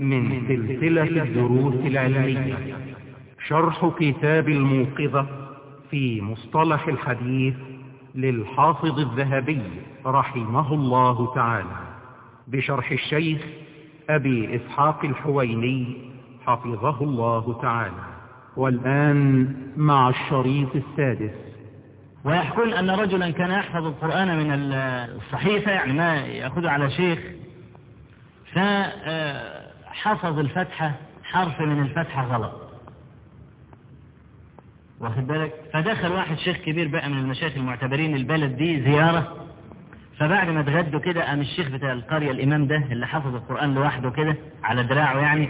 من سلسلة الدروس العلمية. شرح كتاب الموقظة في مصطلح الحديث للحافظ الذهبي رحمه الله تعالى بشرح الشيخ أبي إسحاق الحويني حفظه الله تعالى. والآن مع الشريط السادس. ويحكون أن رجلا كان يحفظ القرآن من الصحيفة يعني ما يأخذه على شيخ. فحفظ الفتحة حرف من الفتحة غلط. واخد بالك؟ فدخل واحد شيخ كبير بقى من المشايخ المعتبرين البلد دي زيارة. فبعد ما اتغدوا كده قام الشيخ بتاع القرية الإمام ده اللي حفظ القرآن لوحده كده على دراعه يعني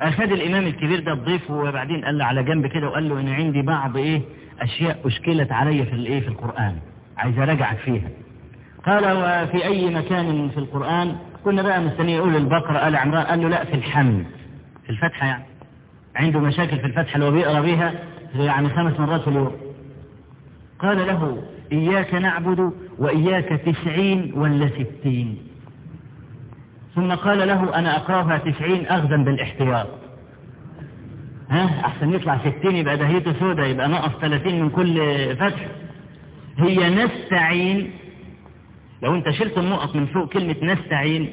أخذ الإمام الكبير ده الضيف وبعدين قال له على جنب كده وقال له إن عندي بعض إيه أشياء أشكلت علي في الإيه في القرآن عايز أراجعك فيها. قال وفي أي مكان في القرآن؟ كنا بقى مستني يقول البقرة آل عمران قال له لا في الحمد في الفتحة يعني. عنده مشاكل في الفتحة هو بيقرأ بيها يعني خمس مرات في اليوم. قال له إياك نعبد وإياك تسعين ولا ستين ثم قال له أنا أقرأها تسعين أخذا بالاحتياط. ها؟ أحسن يطلع ستين يبقى دهيته سودة يبقى نقص ثلاثين من كل فتح. هي نستعين لو انت شلت النقط من فوق كلمة نستعين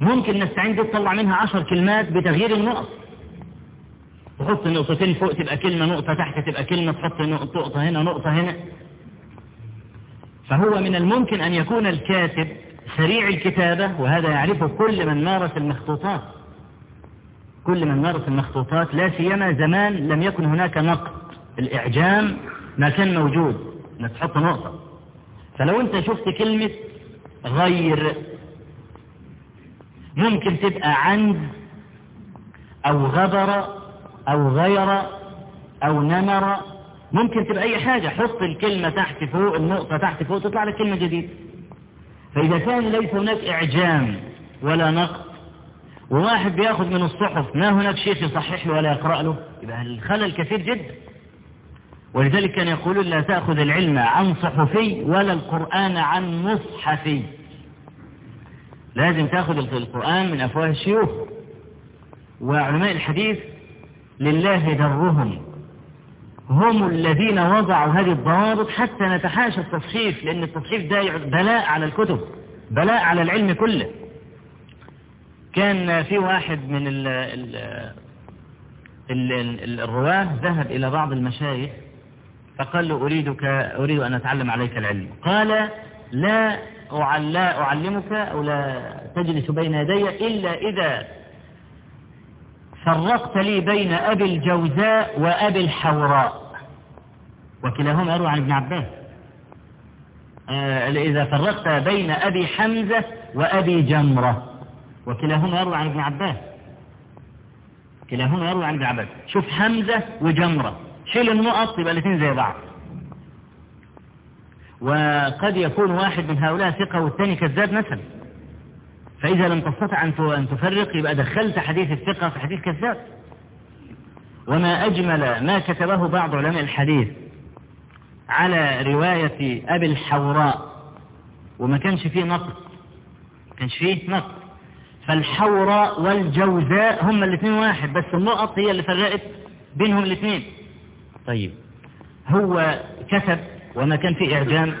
ممكن نستعين دي تطلع منها عشر كلمات بتغيير النقط. تحط نقطتين فوق تبقى كلمة نقطة تحت تبقى كلمة تحط نقطة هنا نقطة هنا. فهو من الممكن أن يكون الكاتب سريع الكتابة وهذا يعرفه كل من مارس المخطوطات. كل من مارس المخطوطات لا سيما زمان لم يكن هناك نقد. الإعجام ما كان موجود. إنك تحط نقطة. فلو انت شفت كلمة غير ممكن تبقى عند أو غبر أو غير أو نمر. ممكن تبقى أي حاجة حط الكلمة تحت فوق النقطة تحت فوق تطلع لك كلمة جديدة. فإذا كان ليس هناك إعجام ولا نقد وواحد بيأخذ من الصحف ما هناك شيخ يصحح له ولا يقرأ له؟ يبقى الخلل كثير جدا. ولذلك كان يقولون لا تأخذ العلم عن صحفي ولا القرآن عن مصحفي. لازم تأخذ القرآن من أفواه الشيوخ وعلماء الحديث لله درهم. هم الذين وضعوا هذه الضوابط حتى نتحاشى التصحيف لأن التصحيف ده بلاء على الكتب بلاء على العلم كله. كان في واحد من ال ال ال الرواة ذهب إلى بعض المشايخ فقال له أريدك أريد أن أتعلم عليك العلم. قال لا أعلمك أو لا تجلس بين يدي إلا إذا فرقت لي بين أبي الجوزاء وأبي الحوراء. وكلاهما يروى عن ابن عباس. إذا فرقت بين أبي حمزة وأبي جمرة. وكلاهما يروى عن ابن عباس. كلاهما يروى عن ابن عباس. شوف حمزة وجمرة. شيل النقط يبقى الاثنين زي بعض. وقد يكون واحد من هؤلاء ثقة والثاني كذاب مثلا. فإذا لم تستطع أن تفرق يبقى دخلت حديث الثقة في حديث كذاب. وما أجمل ما كتبه بعض علماء الحديث على رواية أبي الحوراء وما كانش فيه نقد. ما كانش فيه نقد. فالحوراء والجوزاء هم الاثنين واحد بس النقط هي اللي فرقت بينهم الاثنين. طيب هو كتب وما كان فيه إعجام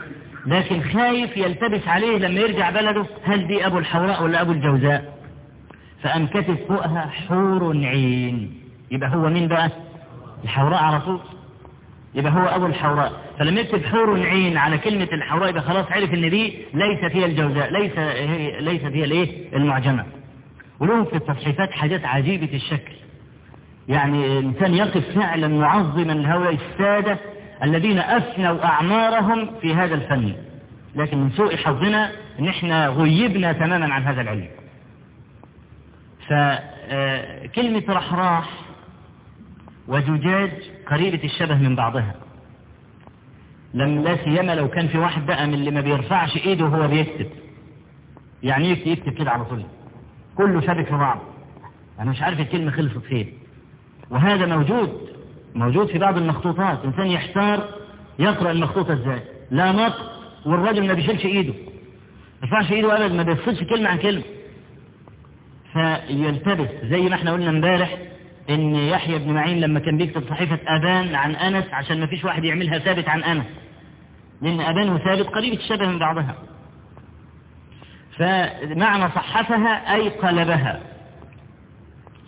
لكن خايف يلتبس عليه لما يرجع بلده هل دي أبو الحوراء ولا أبو الجوزاء؟ فأم كتب فوقها حور عين. يبقى هو مين بقى؟ الحوراء على طول. يبقى هو أبو الحوراء. فلما يكتب حور عين على كلمة الحوراء يبقى خلاص عرف إن دي ليست هي الجوزاء ليس هي ليست هي الإيه؟ المعجمة. ولهم في التصحيفات حاجات عجيبة الشكل. يعني الإنسان يقف فعلا معظما لهؤلاء السادة الذين أفنوا أعمارهم في هذا الفن. لكن من سوء حظنا إن إحنا غيبنا تماما عن هذا العلم. فكلمة رحراح وزجاج قريبة الشبه من بعضها. لم لا سيما لو كان في واحد بقى من اللي ما بيرفعش إيده وهو بيكتب. يعني يكتب, يكتب كده على طول. كله شابك في بعض. أنا مش عارف الكلمة خلصت فين. وهذا موجود موجود في بعض المخطوطات إنسان يحتار يقرأ المخطوطة إزاي؟ لا نطق والراجل ما بيشيلش إيده. ما يرفعش إيده ابدا ما بيفصلش كلمة عن كلمة. فيلتبس زي ما إحنا قلنا إمبارح إن يحيى بن معين لما كان بيكتب صحيفة ابان عن أنس عشان ما فيش واحد يعملها ثابت عن أنس. لأن ابان وثابت قريب الشبه من بعضها. فمعنى صحفها أي قلبها.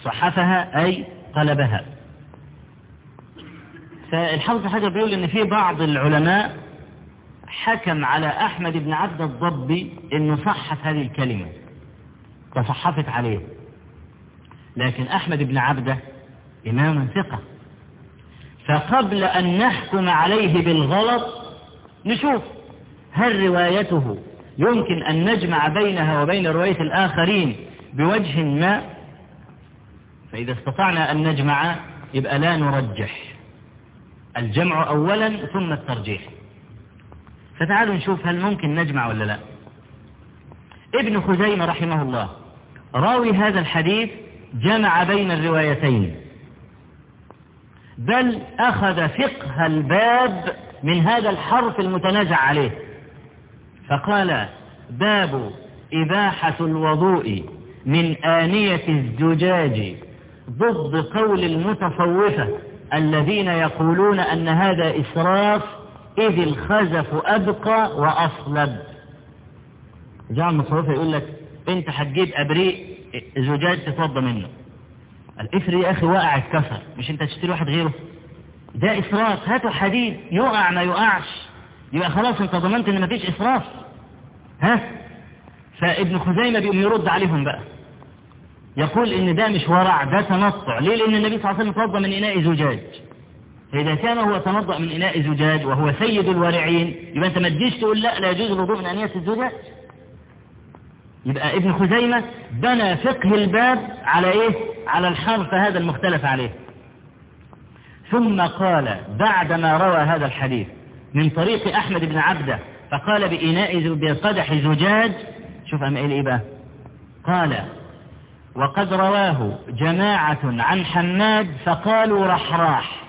صحفها أي قلبها. فالحافظ حجر بيقول إن في بعض العلماء حكم على أحمد بن عبد الضبي إنه صحف هذه الكلمة تصحفت عليه. لكن أحمد بن عبده إمام ثقة. فقبل أن نحكم عليه بالغلط نشوف هل روايته يمكن أن نجمع بينها وبين رواية الآخرين بوجه ما؟ فإذا استطعنا أن نجمع يبقى لا نرجح. الجمع اولا ثم الترجيح. فتعالوا نشوف هل ممكن نجمع ولا لا. ابن خزيمة رحمه الله راوي هذا الحديث جمع بين الروايتين. بل أخذ فقه الباب من هذا الحرف المتنازع عليه. فقال باب إباحة الوضوء من آنية الزجاج ضد قول المتصوفة الذين يقولون أن هذا إسراف إذ الخزف أبقى وأصلب. جاء المتصوفة يقول لك أنت هتجيب أبريق زجاج تتوضى منه. الإفر يا أخي وقع اتكسر مش أنت تشتري واحد غيره؟ ده إسراف هاتوا حديد يقع ما يقعش. يبقى خلاص أنت ضمنت إن مفيش إسراف. ها؟ فابن خزيمة بيقوم يرد عليهم بقى. يقول إن ده مش ورع ده تنطع ليه؟ لأن النبي صلى الله عليه وسلم توضى من إناء زجاج. فإذا كان هو تنضأ من إناء زجاج وهو سيد الورعين يبقى أنت ما تجيش تقول لا لا يجوز الوضوء من أنية الزجاج؟ يبقى ابن خزيمة بنى فقه الباب على إيه؟ على الحرف هذا المختلف عليه. ثم قال بعدما روى هذا الحديث من طريق أحمد بن عبدة فقال بإناء بقدح زجاج شوف أم إيه بقى؟ قال وقد رواه جماعة عن حماد فقالوا رحراح.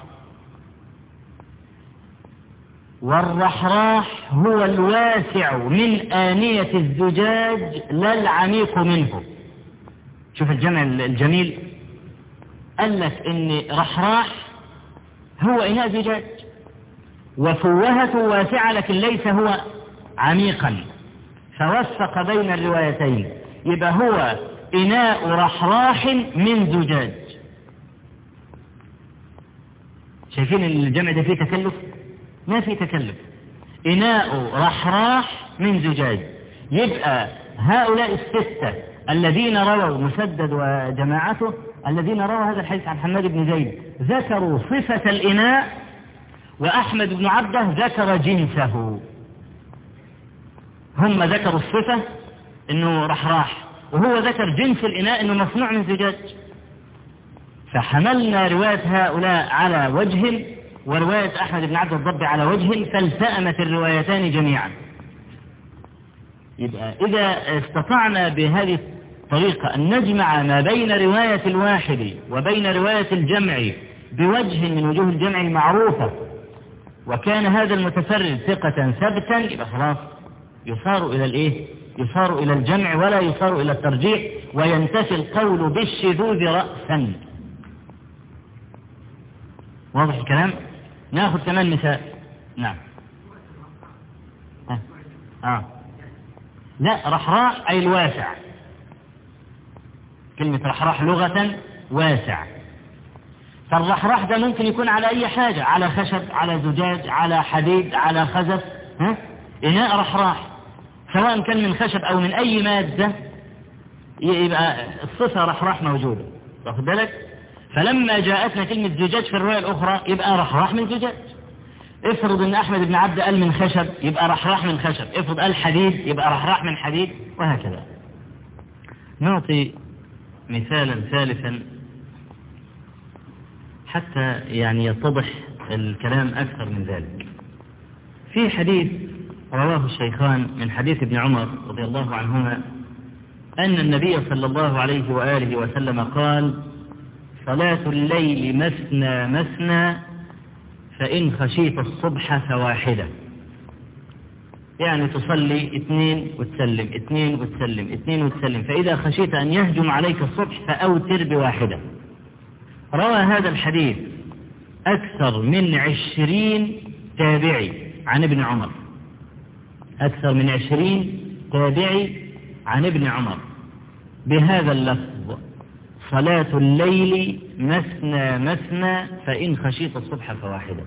والرحراح هو الواسع من آنية الزجاج لا العميق منه. شوف الجمع الجميل. قال لك إن رحراح هو إناء زجاج وفوهته واسعة لكن ليس هو عميقا. فوفق بين الروايتين. يبقى هو إناء رحراح من زجاج. شايفين الجمع ده فيه تكلف؟ ما في تكلف. إناء رحراح من زجاج. يبقى هؤلاء الستة الذين رووا مسدد وجماعته الذين رووا هذا الحديث عن حماد بن زيد ذكروا صفة الإناء وأحمد بن عبده ذكر جنسه. هم ذكروا الصفة إنه رحراح. وهو ذكر جنس الإناء إنه مصنوع من زجاج فحملنا رواية هؤلاء على وجه ورواية أحمد بن عبد الضب على وجه فالتأمت الروايتان جميعا يبقى إذا استطعنا بهذه الطريقة أن نجمع ما بين رواية الواحد وبين رواية الجمع بوجه من وجوه الجمع المعروفة وكان هذا المتفرد ثقة ثبتا يبقى خلاص يصار إلى الإيه؟ يصار إلى الجمع ولا يصار إلى الترجيح وينتفي القول بالشذوذ رأسا واضح الكلام؟ نأخذ كمان مثال نعم آه. آه. لا رحراح أي الواسع كلمة رحراح لغة واسع فالرحراح ده ممكن يكون على أي حاجة على خشب على زجاج على حديد على خزف ها؟ إناء رحراح سواء كان من خشب أو من أي مادة يبقى الصفة رحراح موجودة. واخد بالك؟ فلما جاءتنا كلمة زجاج في الرواية الأخرى يبقى رحراح من زجاج. افرض إن أحمد بن عبد قال من خشب يبقى رحراح من خشب. افرض قال حديد يبقى رحراح من حديد وهكذا. نعطي مثالا ثالثا حتى يعني يتضح الكلام أكثر من ذلك. في حديث رواه الشيخان من حديث ابن عمر رضي الله عنهما أن النبي صلى الله عليه وآله وسلم قال صلاة الليل مثنى مثنى فإن خشيت الصبح فواحدة. يعني تصلي اثنين وتسلم اثنين وتسلم اثنين وتسلم فإذا خشيت أن يهجم عليك الصبح فأوتر بواحدة. روى هذا الحديث أكثر من عشرين تابعي عن ابن عمر. أكثر من عشرين تابعي عن ابن عمر. بهذا اللفظ صلاة الليل مثنى مثنى فإن خشيت الصبح فواحدة.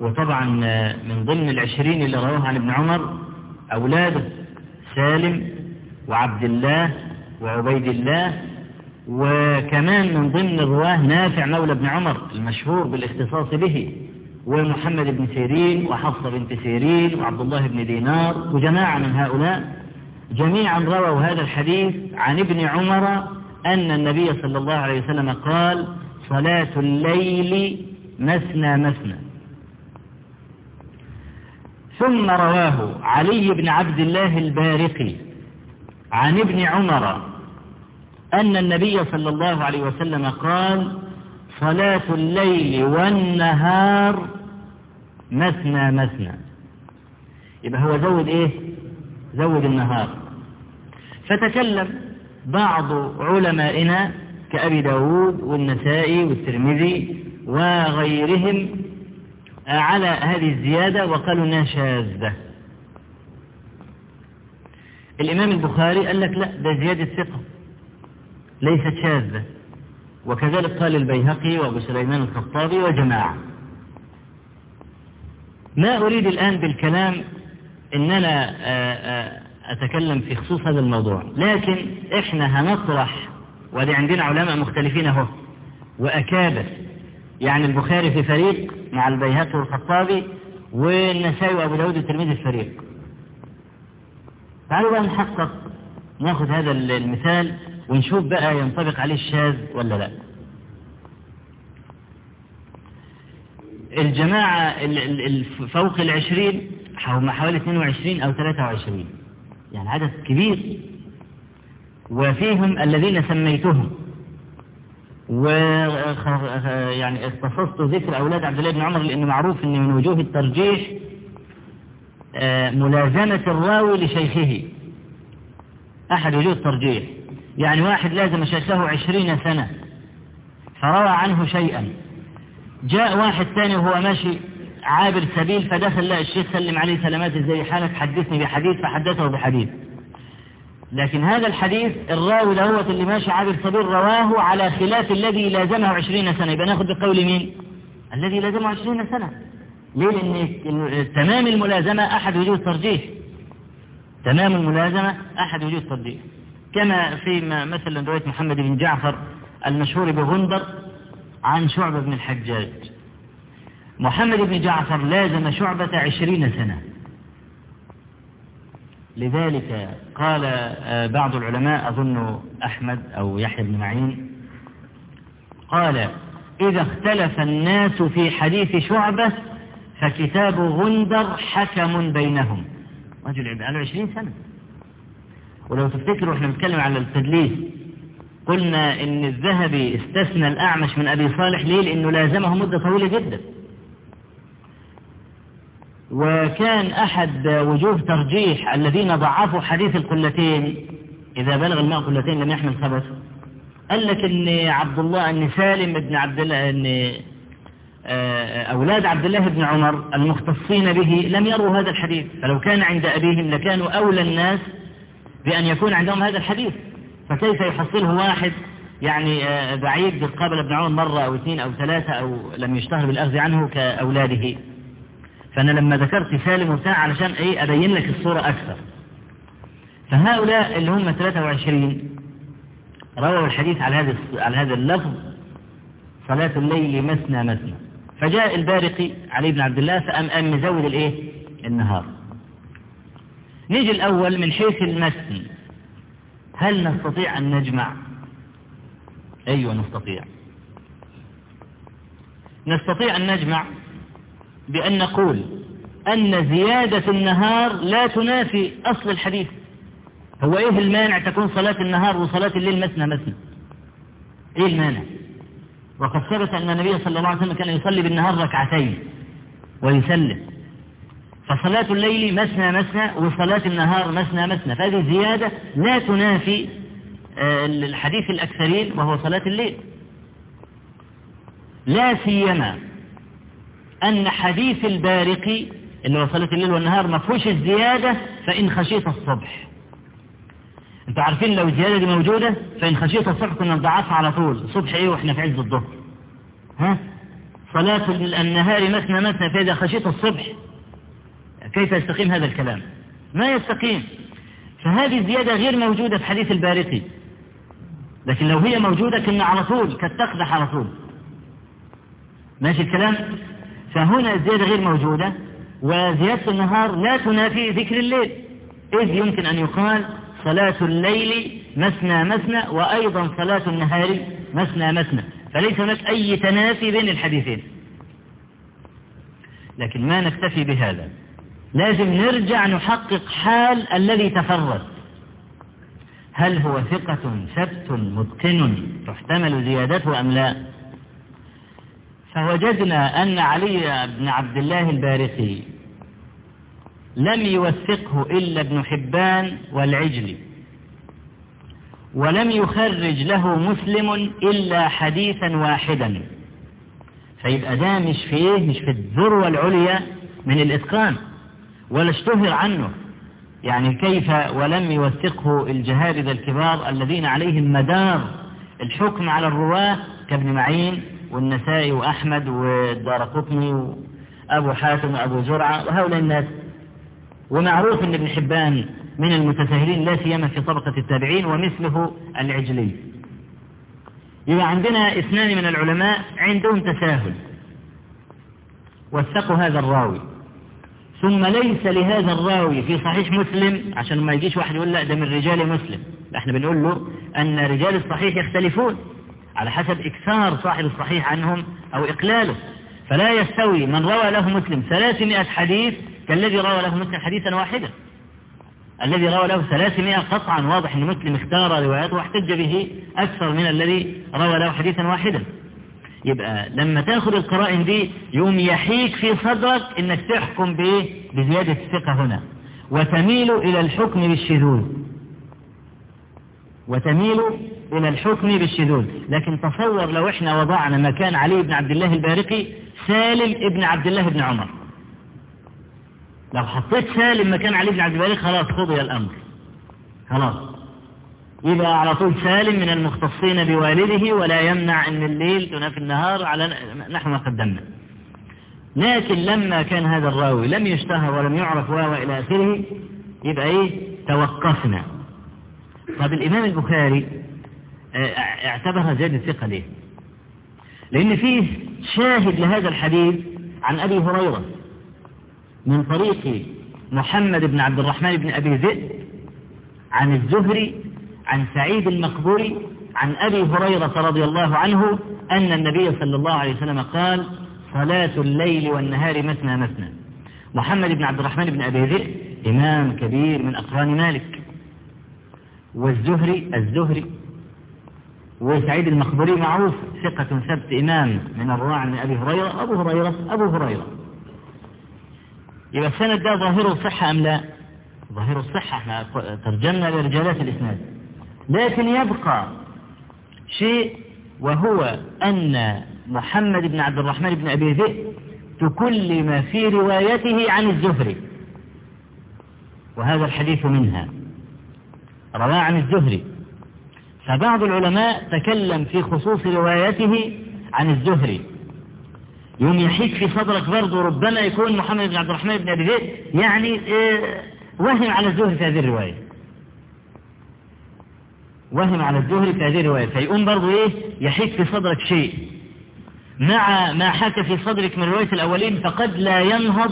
وطبعا من ضمن العشرين اللي رواه عن ابن عمر أولاده سالم وعبد الله وعبيد الله وكمان من ضمن الرواة نافع مولى ابن عمر المشهور بالاختصاص به ومحمد بن سيرين وحفصة بنت سيرين وعبد الله بن دينار وجماعة من هؤلاء. جميعا رووا هذا الحديث عن ابن عمر أن النبي صلى الله عليه وسلم قال صلاة الليل مثنى مثنى ثم رواه علي بن عبد الله البارقي عن ابن عمر أن النبي صلى الله عليه وسلم قال صلاة الليل والنهار مثنى مثنى. يبقى هو زود إيه؟ زود النهار. فتكلم بعض علمائنا كأبي داود والنسائي والترمذي وغيرهم على هذه الزيادة وقالوا إنها شاذة. الإمام البخاري قال لك لا ده زيادة ثقة ليست شاذة. وكذلك قال البيهقي وابو سليمان الخطابي وجماعة. ما أريد الآن بالكلام إن أنا أتكلم في خصوص هذا الموضوع لكن إحنا هنطرح ودي عندنا علماء مختلفين أهو وأكابر يعني البخاري في فريق مع البيهقي والخطابي والنسائي وأبو داود الترمذي في فريق. تعالوا بقى نحقق نأخذ هذا المثال ونشوف بقى ينطبق عليه الشاذ ولا لا. الجماعة فوق العشرين هم حوالي 22 أو 23 يعني عدد كبير. وفيهم الذين سميتهم. و يعني اختصصت ذكر أولاد عبد الله بن عمر لأنه معروف أن من وجوه الترجيح ملازمة الراوي لشيخه. أحد وجوه الترجيح. يعني واحد لازم شيخه عشرين سنة. فروى عنه شيئا. جاء واحد ثاني وهو ماشي عابر سبيل فدخل لا الشيخ سلم عليه سلامات إزاي؟ حالك حدثني بحديث فحدثه بحديث. لكن هذا الحديث الراوي دهوت اللي ماشي عابر سبيل رواه على خلاف الذي لازمه عشرين سنة. يبقى ناخد بقول مين؟ الذي لازمه عشرين سنة. ليه؟ لأن تمام الملازمة أحد وجوه الترجيح تمام الملازمة أحد وجوه الترجيح كما في مثلا رواية محمد بن جعفر المشهور بغندر عن شعبة بن الحجاج. محمد بن جعفر لازم شعبة عشرين سنة. لذلك قال بعض العلماء أظن أحمد أو يحيى بن معين قال إذا اختلف الناس في حديث شعبة فكتاب غندر حكم بينهم. رجل بقاله عشرين سنة. ولو تفتكروا إحنا بنتكلم على التدليس قلنا إن الذهبي استثنى الأعمش من أبي صالح ليه؟ لأنه لازمه مدة طويلة جدا. وكان أحد وجوه ترجيح الذين ضعفوا حديث القلتين إذا بلغ الماء قلتين لم يحمل خبث قال لك إن عبد الله إن سالم بن عبد الله إن أولاد عبد الله بن عمر المختصين به لم يروا هذا الحديث. فلو كان عند أبيهم لكانوا أولى الناس بأن يكون عندهم هذا الحديث. فكيف يحصله واحد يعني بعيد قابل ابن عمر مرة أو اثنين أو ثلاثة أو لم يشتهر بالأخذ عنه كأولاده؟ فأنا لما ذكرت سالم وبتاع علشان إيه أبين لك الصورة أكثر. فهؤلاء اللي هم 23 رووا الحديث على هذا على هذا اللفظ صلاة الليل مثنى مثنى. فجاء البارقي علي بن عبد الله فأم أم مزود الإيه؟ النهار. نيجي الأول من حيث المتن. هل نستطيع أن نجمع؟ أيوة نستطيع. نستطيع أن نجمع بأن نقول أن زيادة النهار لا تنافي أصل الحديث. هو إيه المانع تكون صلاة النهار وصلاة الليل مثنى مثنى؟ إيه المانع؟ وقد ثبت أن النبي صلى الله عليه وسلم كان يصلي بالنهار ركعتين ويسلم. فصلاة الليل مثنى مثنى وصلاة النهار مثنى مثنى فهذه زيادة لا تنافي الحديث الأكثرين وهو صلاة الليل. لا سيما أن حديث البارقي اللي هو صلاة الليل والنهار ما فيهوش الزيادة فإن خشيت الصبح. أنتوا عارفين لو الزيادة دي موجودة فإن خشيت الصبح كنا نضعفها على طول. الصبح إيه وإحنا في عز الظهر؟ ها؟ صلاة النهار مثنى مثنى فإذا خشيت الصبح كيف يستقيم هذا الكلام؟ ما يستقيم؟ فهذه الزيادة غير موجودة في حديث البارقي. لكن لو هي موجودة كنا على طول كانت تقدح على طول. ماشي الكلام؟ فهنا الزيادة غير موجودة وزيادة النهار لا تنافي ذكر الليل. إذ يمكن أن يقال صلاة الليل مثنى مثنى وأيضا صلاة النهار مثنى مثنى. فليس هناك أي تنافي بين الحديثين. لكن ما نكتفي بهذا. لازم نرجع نحقق حال الذي تفرد. هل هو ثقة ثبت متقن تحتمل زيادته أم لا؟ فوجدنا أن علي بن عبد الله البارقي لم يوثقه إلا ابن حبان والعجلي ولم يخرج له مسلم إلا حديثا واحدا. فيبقى ده مش في إيه مش في الذروة العليا من الإتقان. ولا اشتهر عنه. يعني كيف ولم يوثقه الجهابذة الكبار الذين عليهم مدار الحكم على الرواة كابن معين والنسائي وأحمد والدار قطني وأبو حاتم وأبو زرعة وهؤلاء الناس. ومعروف أن ابن حبان من المتساهلين لا سيما في طبقة التابعين ومثله العجلي. يبقى عندنا اثنان من العلماء عندهم تساهل. وثقوا هذا الراوي. ثم ليس لهذا الراوي في صحيح مسلم عشان ما يجيش واحد يقول لا ده من رجال مسلم. إحنا بنقول له أن رجال الصحيح يختلفون على حسب إكثار صاحب الصحيح عنهم أو إقلاله. فلا يستوي من روى له مسلم ثلاثمائة حديث كالذي روى له مسلم حديثا واحدا. الذي روى له ثلاثمائة قطعا واضح أن مسلم اختار رواياته واحتج به أكثر من الذي روى له حديثا واحدا. يبقى لما تاخد القرائن دي يوم يحيك في صدرك إنك تحكم بايه بزيادة الثقة هنا. وتميل إلى الحكم بالشذوذ. وتميل إلى الحكم بالشذوذ. لكن تصور لو إحنا وضعنا مكان علي بن عبد الله البارقي سالم ابن عبد الله بن عمر. لو حطيت سالم مكان علي بن عبد البارقي خلاص قضي الأمر. خلاص. يبقى على طول سالم من المختصين بوالده ولا يمنع أن الليل تنافي النهار على نحو ما قدمنا. لكن لما كان هذا الراوي لم يشتهر ولم يعرف واو إلى آخره يبقى إيه؟ توقفنا. طب الإمام البخاري اعتبرها زيادة ثقة ليه؟ لأن فيه شاهد لهذا الحديث عن أبي هريرة من طريق محمد بن عبد الرحمن بن أبي ذئب عن الزهري عن سعيد المقبوري عن أبي هريرة رضي الله عنه أن النبي صلى الله عليه وسلم قال صلاة الليل والنهار مثنى مثنى. محمد بن عبد الرحمن بن أبي ذئب إمام كبير من أقران مالك. والزهري الزهري. وسعيد المقبوري معروف ثقة ثبت إمام من الرواع من أبي هريرة أبو هريرة أبو هريرة. يبقى السند ده ظاهره الصحة أم لا؟ ظاهر الصحة إحنا ترجمنا لرجالات الإسناد. لكن يبقى شيء وهو أن محمد بن عبد الرحمن بن أبي ذئب تكلم في روايته عن الزهري وهذا الحديث منها. رواه عن الزهري. فبعض العلماء تكلم في خصوص روايته عن الزهري. يوم يحيك في صدرك برضه ربما يكون محمد بن عبد الرحمن بن أبي ذئب يعني إيه وهم على الزهري في هذه الرواية. وهم على الزهري في هذه الرواية. فيقوم برضو إيه؟ يحيك في صدرك شيء. مع ما حكى في صدرك من رواية الأولين فقد لا ينهض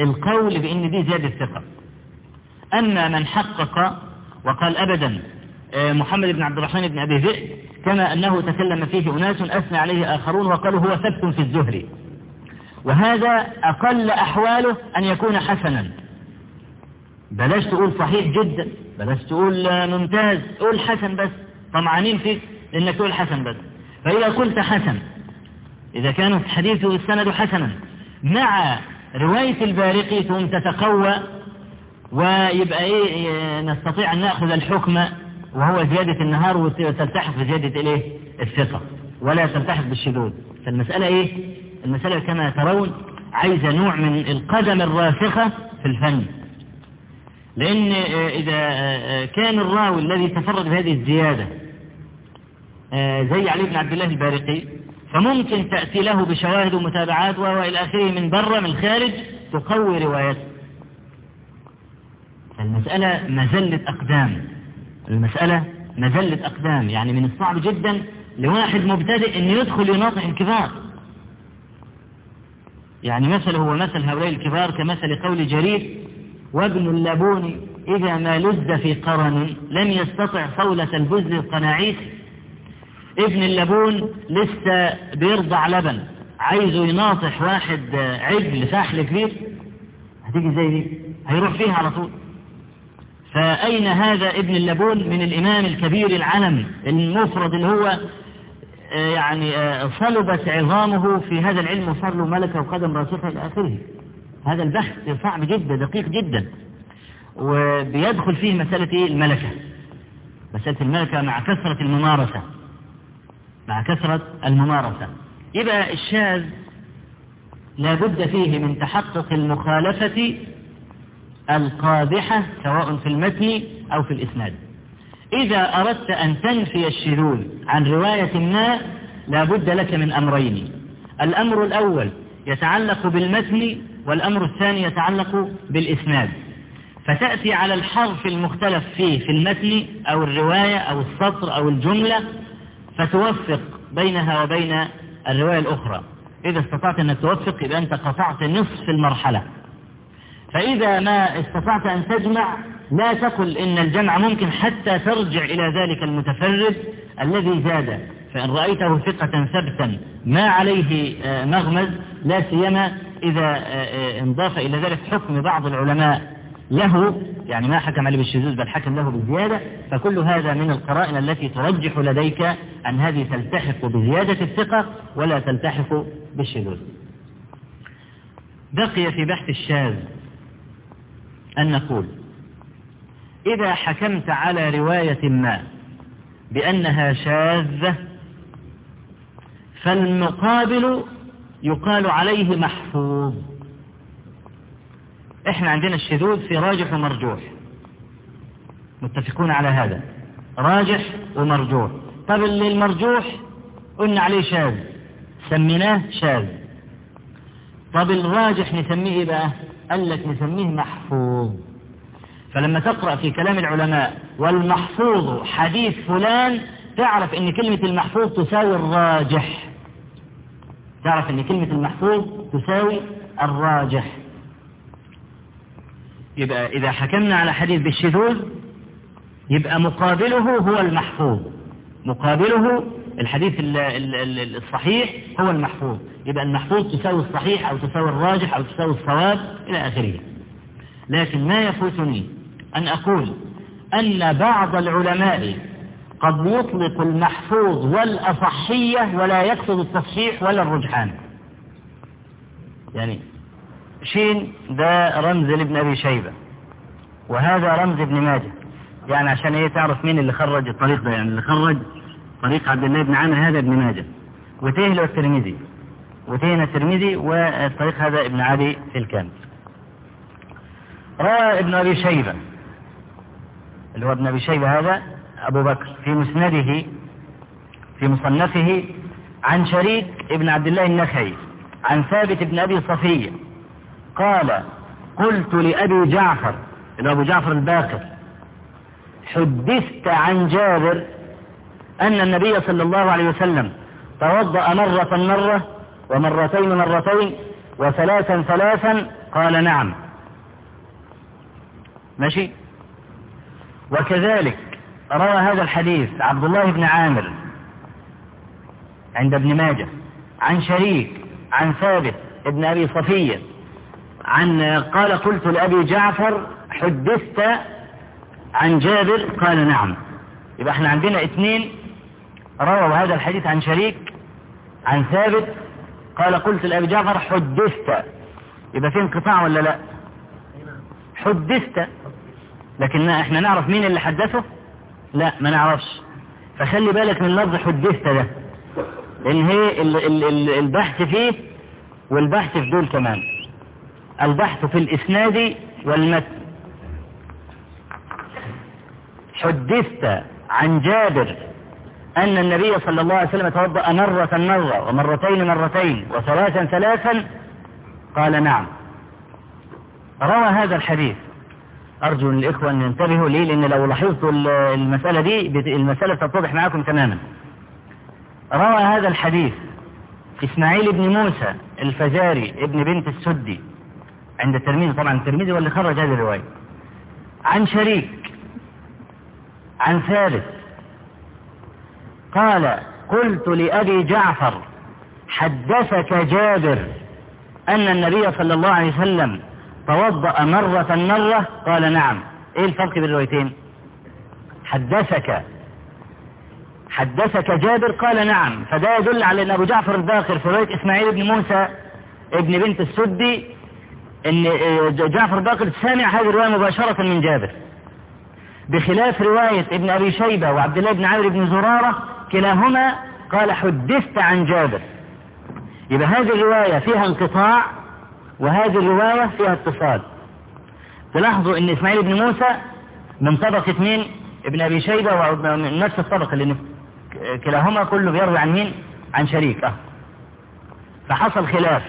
القول بأن دي زيادة ثقة. أما من حقق وقال أبدا محمد بن عبد الرحمن بن أبي ذئب كما أنه تكلم فيه أناس أثنى عليه آخرون وقالوا هو ثبت في الزهري. وهذا أقل أحواله أن يكون حسنا. بلاش تقول صحيح جدا. بلاش تقول ممتاز قول حسن بس. طمعانين فيك انك تقول حسن بس. فإذا قلت حسن إذا كان حديثه السند حسنا مع رواية البارقي ثم تتقوى ويبقى إيه نستطيع أن نأخذ الحكم وهو زيادة النهار وتلتحق بزيادة الإيه؟ الثقة. ولا تلتحق بالشذوذ. فالمسألة إيه؟ المسألة كما ترون عايزة نوع من القدم الراسخة في الفن. لأن إذا كان الراوي الذي تفرد بهذه الزيادة زي علي بن عبد الله البارقي فممكن تأتي له بشواهد ومتابعات وهو إلى آخره من برا من الخارج تقوي روايته. المسألة مزلة أقدام. المسألة مزلة أقدام. يعني من الصعب جدا لواحد مبتدئ أن يدخل يناطح الكبار. يعني مثل هو مثل هؤلاء الكبار كمثل قول جرير وابن اللبون إذا ما لز في قرن لم يستطع صولة البز القناعيس. ابن اللبون لسه بيرضع لبن عايزه يناطح واحد عجل فاحل كبير. هتيجي زي دي؟ هيروح فيها على طول. فأين هذا ابن اللبون من الإمام الكبير العلم المفرد اللي هو يعني صلبت عظامه في هذا العلم وصار له ملكة وقدم راسخة إلى آخره؟ هذا البحث صعب جدا دقيق جدا. وبيدخل فيه مسألة إيه؟ الملكة. مسألة الملكة مع كثرة الممارسة. مع كثرة الممارسة. يبقى الشاذ لا بد فيه من تحقق المخالفة القادحة سواء في المتن أو في الإسناد. إذا أردت أن تنفي الشذوذ عن رواية ما لا بد لك من أمرين. الأمر الأول يتعلق بالمتن والأمر الثاني يتعلق بالإسناد. فتأتي على الحرف المختلف فيه في المتن أو الرواية أو السطر أو الجملة فتوفق بينها وبين الرواية الأخرى. إذا استطعت أن توفق يبقى أنت قطعت نصف المرحلة. فإذا ما استطعت أن تجمع لا تقل إن الجمع ممكن حتى ترجع إلى ذلك المتفرد الذي زاد. فإن رأيته ثقة ثبتا ما عليه مغمز لا سيما إذا انضاف إلى ذلك حكم بعض العلماء له يعني ما حكم عليه بالشذوذ بل حكم له بالزيادة فكل هذا من القرائن التي ترجح لديك أن هذه تلتحق بزيادة الثقة ولا تلتحق بالشذوذ. بقي في بحث الشاذ أن نقول إذا حكمت على رواية ما بأنها شاذة فالمقابل يقال عليه محفوظ. إحنا عندنا الشذوذ في راجح ومرجوح. متفقون على هذا. راجح ومرجوح. طب اللي المرجوح قلنا عليه شاذ. سميناه شاذ. طب الراجح نسميه إيه بقى؟ قال لك نسميه محفوظ. فلما تقرأ في كلام العلماء والمحفوظ حديث فلان تعرف إن كلمة المحفوظ تساوي الراجح. تعرف إن كلمة المحفوظ تساوي الراجح. يبقى إذا حكمنا على حديث بالشذوذ يبقى مقابله هو المحفوظ. مقابله الحديث الصحيح هو المحفوظ. يبقى المحفوظ تساوي الصحيح أو تساوي الراجح أو تساوي الصواب إلى آخره. لكن ما يفوتني أن أقول أن بعض العلماء قد يطلق المحفوظ والأصحية ولا يقصد التصحيح ولا الرجحان. يعني شين ده رمز لابن أبي شيبة وهذا رمز ابن ماجه. يعني عشان إيه تعرف مين اللي خرج الطريق ده؟ يعني اللي خرج طريق عبد الله بن عامر هذا ابن ماجه. وتهل الترمذي وتهنا الترمذي والطريق هذا ابن عدي في الكامل. روى ابن أبي شيبة اللي هو ابن أبي شيبة هذا أبو بكر في مسنده في مصنفه عن شريك ابن عبد الله النخعي عن ثابت بن أبي صفية قال قلت لأبي جعفر اللي أبو جعفر الباقر حدثت عن جابر أن النبي صلى الله عليه وسلم توضأ مرة مرة ومرتين مرتين وثلاثا ثلاثا قال نعم. ماشي؟ وكذلك روى هذا الحديث عبد الله بن عامر عند ابن ماجه عن شريك عن ثابت ابن أبي صفية عن قال قلت لأبي جعفر حدثت عن جابر قال نعم. يبقى إحنا عندنا اثنين رووا هذا الحديث عن شريك عن ثابت قال قلت لأبي جعفر حدثت. يبقى في انقطاع ولا لا؟ حدثت. لكن إحنا نعرف مين اللي حدثه؟ لا ما نعرفش. فخلي بالك من لفظ حدثت ده لأن هي ال ال ال البحث فيه والبحث في دول كمان. البحث في الإسناد والمتن. حدثت عن جابر أن النبي صلى الله عليه وسلم توضأ مرة مرة ومرتين مرتين وثلاثا ثلاثا قال نعم. روى هذا الحديث. أرجو من الإخوة أن ينتبهوا ليه لأن لو لاحظتوا المسألة دي المسألة تتضح معكم تماما. روى هذا الحديث إسماعيل بن موسى الفزاري ابن بنت السدي عند الترمذي. طبعا الترمذي هو اللي خرج هذه الرواية. عن شريك عن ثالث. قال قلت لأبي جعفر حدثك جابر أن النبي صلى الله عليه وسلم توضأ مرة مرة قال نعم. إيه الفرق بين الروايتين؟ حدثك. حدثك جابر قال نعم. فده يدل على إن أبو جعفر الباقر في رواية إسماعيل بن موسى ابن بنت السدي إن جعفر الباقر سامع هذه الرواية مباشرة من جابر. بخلاف رواية ابن أبي شيبة وعبد الله بن عمرو بن زرارة كلاهما قال حدثت عن جابر. يبقى هذه الرواية فيها انقطاع وهذه الرواية فيها اتصال. تلاحظوا إن إسماعيل بن موسى من طبقة مين؟ ابن أبي شيبة ومن نفس الطبقة لأن كلاهما كله بيروي عن مين؟ عن شريك. آه. فحصل خلاف.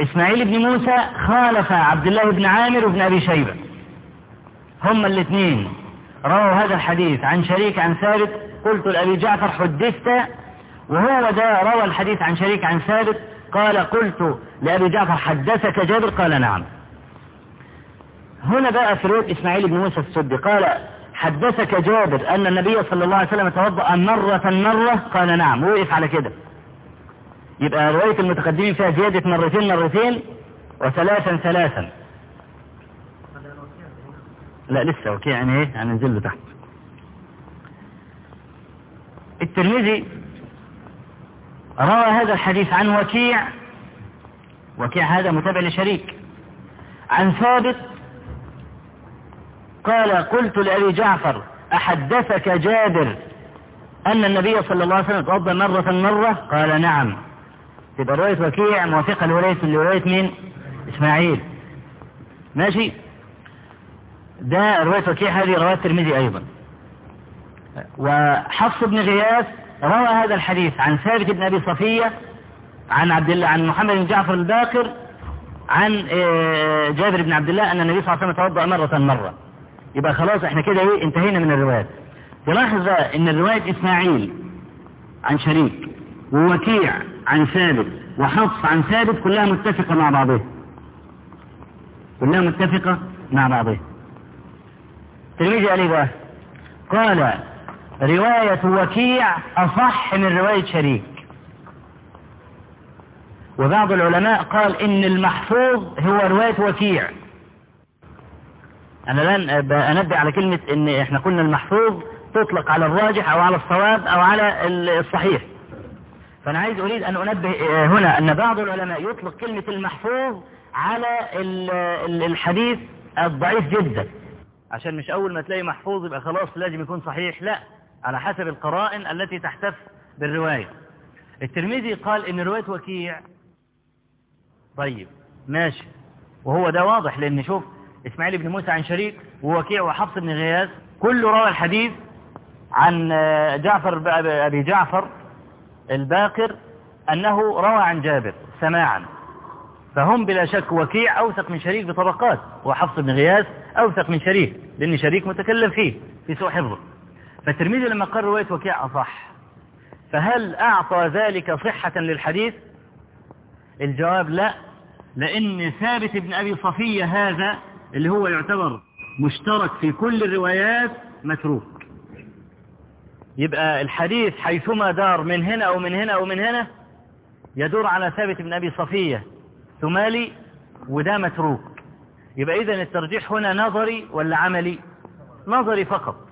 إسماعيل بن موسى خالف عبد الله بن عامر وابن أبي شيبة. هما الاثنين. رووا هذا الحديث عن شريك عن ثابت. قلت لأبي جعفر حدثت وهو ده روى الحديث عن شريك عن ثابت. قال قلت لأبي جعفر حدثك جابر؟ قال نعم. هنا بقى في رواية إسماعيل بن موسى السدي. قال حدثك جابر أن النبي صلى الله عليه وسلم توضأ مرة مرة؟ قال نعم. وقف على كده. يبقى رواية المتقدمين فيها زيادة مرتين مرتين وثلاثا ثلاثا. لا لسه. وكي يعني إيه؟ هننزل له تحت. الترمذي روى هذا الحديث عن وكيع وكيع هذا متابع لشريك. عن ثابت قال قلت لأبي جعفر أحدثك جابر أن النبي صلى الله عليه وسلم توضى مرة مرة؟ قال نعم. تبقى رواية وكيع موافقة لرواية لرواية مين؟ إسماعيل. ماشي؟ ده رواية وكيع هذه رواية الترمذي أيضا. وحفص بن غياث روى هذا الحديث عن ثابت بن أبي صفية عن عبد الله عن محمد بن جعفر الباقر عن جابر بن عبد الله أن النبي صلى الله عليه وسلم توضأ مرة مرة. يبقى خلاص إحنا كده إيه انتهينا من الروايات. تلاحظ إن رواية إسماعيل عن شريك ووكيع عن ثابت وحفص عن ثابت كلها متفقة مع بعضها. كلها متفقة مع بعضها. تلميذي قال إيه بقى. قال رواية وكيع أصح من رواية شريك. وبعض العلماء قال إن المحفوظ هو رواية وكيع. أنا الآن أنبه على كلمة إن إحنا قلنا المحفوظ تطلق على الراجح أو على الصواب أو على الصحيح. فأنا عايز أريد أن أنبه هنا أن بعض العلماء يطلق كلمة المحفوظ على الحديث الضعيف جدا. عشان مش أول ما تلاقي محفوظ يبقى خلاص لازم يكون صحيح لا. على حسب القرائن التي تحتف بالرواية. الترمذي قال إن رواية وكيع طيب ماشي. وهو ده واضح لأن شوف إسماعيل بن موسى عن شريك ووكيع وحفص بن غياث كله روى الحديث عن جعفر أبي جعفر الباقر أنه روى عن جابر سماعا. فهم بلا شك وكيع أوثق من شريك بطبقات وحفص بن غياث أوثق من شريك لأن شريك متكلم فيه في سوء حفظه. فالترمذي لما قال رواية وكيع أصح. فهل أعطى ذلك صحة للحديث؟ الجواب لا لأن ثابت بن أبي صفية هذا اللي هو يعتبر مشترك في كل الروايات متروك. يبقى الحديث حيثما دار من هنا أو من هنا أو من هنا يدور على ثابت بن أبي صفية. ثمالي وده متروك. يبقى إذن الترجيح هنا نظري ولا عملي؟ نظري فقط.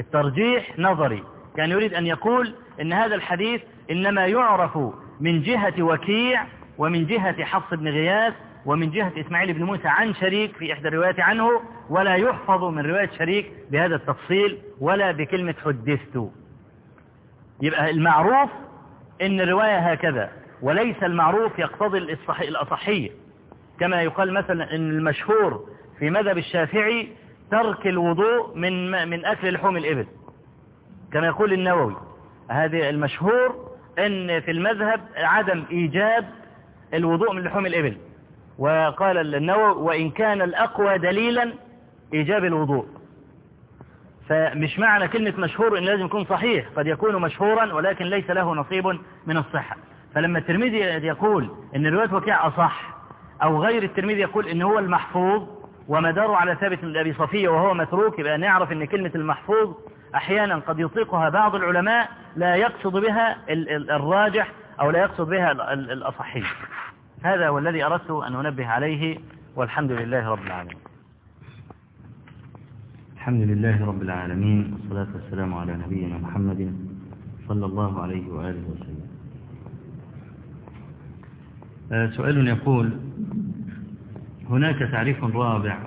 الترجيح نظري. يعني يريد أن يقول إن هذا الحديث إنما يعرف من جهة وكيع ومن جهة حفص بن غياث ومن جهة إسماعيل بن موسى عن شريك في إحدى الروايات عنه ولا يحفظ من رواية شريك بهذا التفصيل ولا بكلمة حدثت. يبقى المعروف إن الرواية هكذا وليس المعروف يقتضي الأصحية كما يقال مثلا إن المشهور في مذهب الشافعي ترك الوضوء من من أكل لحوم الإبل. كما يقول النووي هذه المشهور إن في المذهب عدم إيجاب الوضوء من لحوم الإبل. وقال النووي وإن كان الأقوى دليلا إيجاب الوضوء. فمش معنى كلمة مشهور إن لازم يكون صحيح. قد يكون مشهورا ولكن ليس له نصيب من الصحة. فلما الترمذي يقول إن رواية وكيع أصح أو غير الترمذي يقول إن هو المحفوظ ومداره على ثابت من أبي صفية وهو متروك يبقى نعرف إن كلمة المحفوظ أحيانا قد يطلقها بعض العلماء لا يقصد بها الراجح أو لا يقصد بها الأصحي هذا هو الذي أردت أن أنبه عليه والحمد لله رب العالمين. الحمد لله رب العالمين والصلاة والسلام على نبينا محمد صلى الله عليه وآله وسلم. سؤال يقول هناك تعريف رابع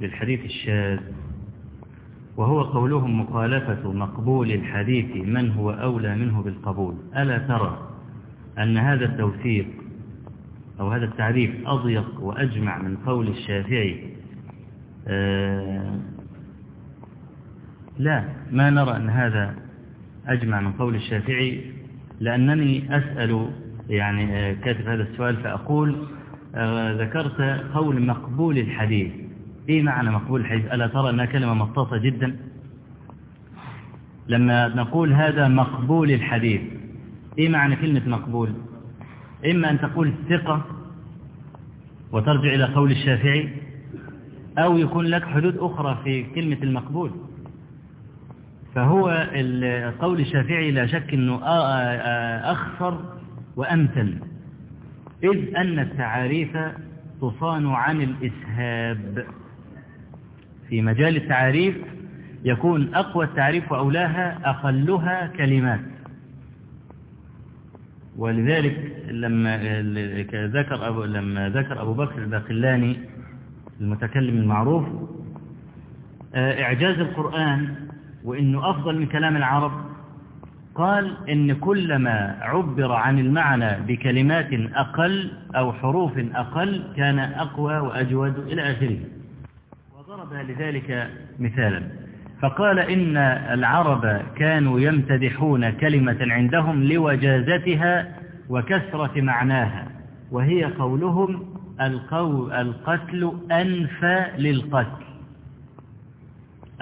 للحديث الشاذ وهو قولهم مخالفة مقبول الحديث من هو أولى منه بالقبول. ألا ترى؟ أن هذا التوثيق أو هذا التعريف أضيق وأجمع من قول الشافعي. آه لا ما نرى أن هذا أجمع من قول الشافعي لأنني أسأل يعني آه كاتب هذا السؤال فأقول آه ذكرت قول مقبول الحديث. إيه معنى مقبول الحديث؟ ألا ترى أنها كلمة مطاطة جدا؟ لما نقول هذا مقبول الحديث إيه معنى كلمة مقبول. إما أن تقول ثقة وترجع إلى قول الشافعي أو يكون لك حدود أخرى في كلمة المقبول. فهو قول الشافعي لا شك إنه اخصر وأمثل. إذ أن التعاريف تصان عن الإسهاب. في مجال التعاريف يكون أقوى التعريف وأولاها أقلها كلمات. ولذلك لما ذكر أبو لما ذكر أبو بكر الباقلاني المتكلم المعروف إعجاز القرآن وإنه أفضل من كلام العرب قال إن كلما عبر عن المعنى بكلمات أقل أو حروف أقل كان أقوى وأجود إلى آخره. وضرب لذلك مثالا. فقال إن العرب كانوا يمتدحون كلمة عندهم لوجازتها وكثرة معناها وهي قولهم القو القتل أنفى للقتل.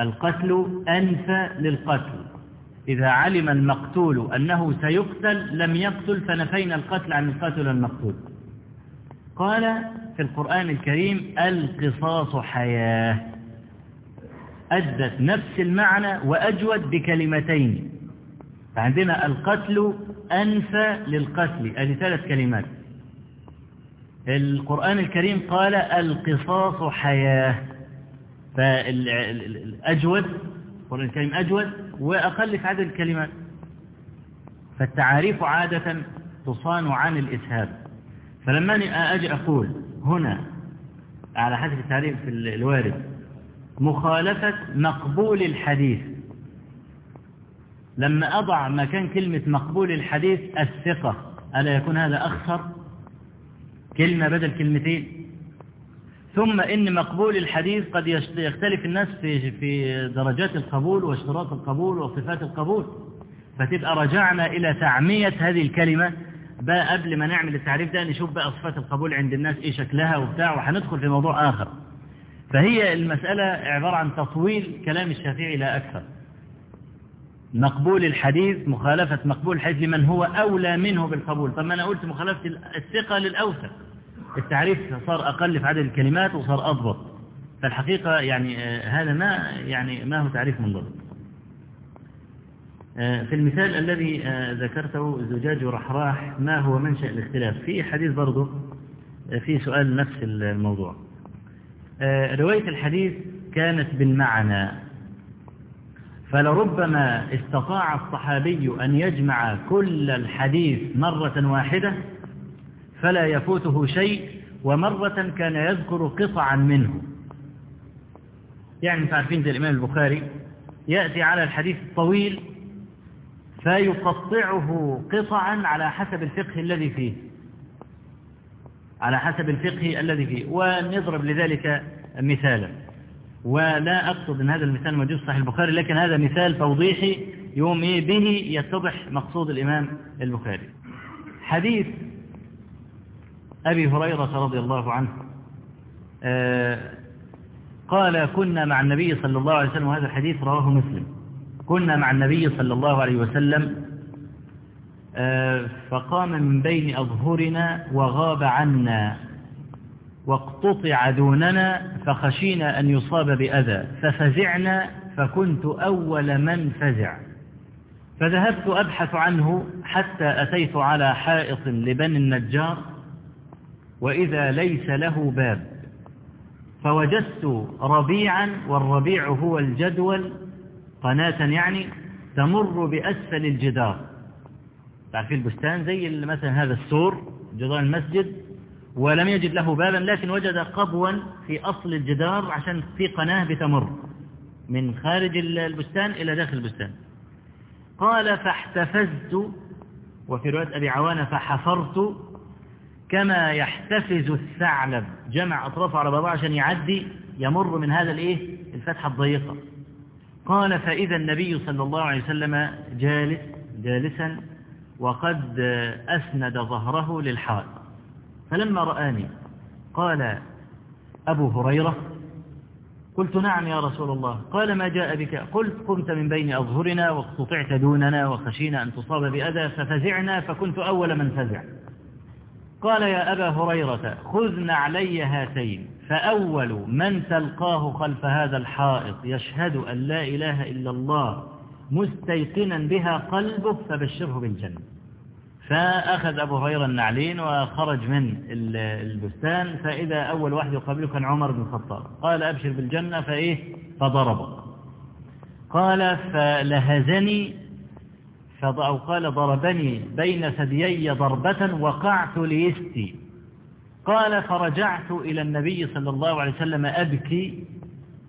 القتل أنفى للقتل. إذا علم المقتول أنه سيقتل لم يقتل فنفينا القتل عن القتل المقتول. قال في القرآن الكريم القصاص حياة. أدت نفس المعنى وأجود بكلمتين. فعندنا القتل أنفى للقتل. هذه ثلاث كلمات. القرآن الكريم قال القصاص حياة. فالأجود القرآن الكريم أجود وأقل في عدد الكلمات. فالتعاريف عادة تصان عن الإسهاب. فلما أجي أقول هنا على حسب التعريف الوارد مخالفة مقبول الحديث. لما أضع مكان كلمة مقبول الحديث الثقة. ألا يكون هذا أخسر كلمة بدل كلمتين. ثم إن مقبول الحديث قد يختلف الناس في في درجات القبول واشتراط القبول وصفات القبول. فتبقى رجعنا إلى تعمية هذه الكلمة. بقى قبل ما نعمل التعريف ده نشوف بقى صفات القبول عند الناس إيه شكلها وبتاع وهندخل في موضوع آخر. فهي المسألة عبارة عن تطويل كلام الشافعي لا أكثر. مقبول الحديث مخالفة مقبول الحديث لمن هو أولى منه بالقبول. طب ما أنا قلت مخالفة الثقة للأوثق. التعريف صار أقل في عدد الكلمات وصار أضبط. فالحقيقة يعني هذا ما يعني ما هو تعريف منضبط في المثال الذي ذكرته زجاج رحراح ما هو منشأ الاختلاف؟ في حديث برضه في سؤال نفس الموضوع. رواية الحديث كانت بالمعنى. فلربما استطاع الصحابي أن يجمع كل الحديث مرة واحدة فلا يفوته شيء ومرة كان يذكر قطعا منه. يعني أنتم عارفين زي الإمام البخاري يأتي على الحديث الطويل فيقطعه قطعا على حسب الفقه الذي فيه. على حسب الفقه الذي فيه. ونضرب لذلك مثالا. ولا أقصد أن هذا المثال موجود في صحيح البخاري لكن هذا مثال توضيحي يوم به يتضح مقصود الإمام البخاري. حديث أبي هريرة رضي الله عنه آه قال كنا مع النبي صلى الله عليه وسلم. وهذا الحديث رواه مسلم. كنا مع النبي صلى الله عليه وسلم فقام من بين أظهرنا وغاب عنا واقتطع دوننا فخشينا أن يصاب بأذى ففزعنا فكنت أول من فزع. فذهبت أبحث عنه حتى أتيت على حائط لبني النجار وإذا ليس له باب. فوجدت ربيعا والربيع هو الجدول قناة يعني تمر بأسفل الجدار. تعرفين البستان زي مثلا هذا السور جدار المسجد ولم يجد له بابا لكن وجد قبوا في أصل الجدار عشان في قناة بتمر من خارج البستان إلى داخل البستان. قال فاحتفزت وفي رواية أبي عوانة فحفرت كما يحتفز الثعلب جمع أطرافه على بعضها عشان يعدي يمر من هذا الإيه؟ الفتحة الضيقة. قال فإذا النبي صلى الله عليه وسلم جالس جالسا وقد أسند ظهره للحائط فلما رآني قال أبو هريرة قلت نعم يا رسول الله. قال ما جاء بك؟ قلت قمت من بين أظهرنا واقتطعت دوننا وخشينا أن تصاب بأذى ففزعنا فكنت أول من فزع. قال يا أبا هريرة خذ نعلي هاتين فأول من تلقاه خلف هذا الحائط يشهد أن لا إله إلا الله مستيقنا بها قلبه فبشره بالجنة. فأخذ أبو هريرة النعلين وخرج من البستان فإذا أول واحد يقابله كان عمر بن الخطاب. قال أبشر بالجنة فإيه؟ فضربه قال فلهزني أو قال ضربني بين ثديي ضربة وقعت ليستي. قال فرجعت إلى النبي صلى الله عليه وسلم أبكي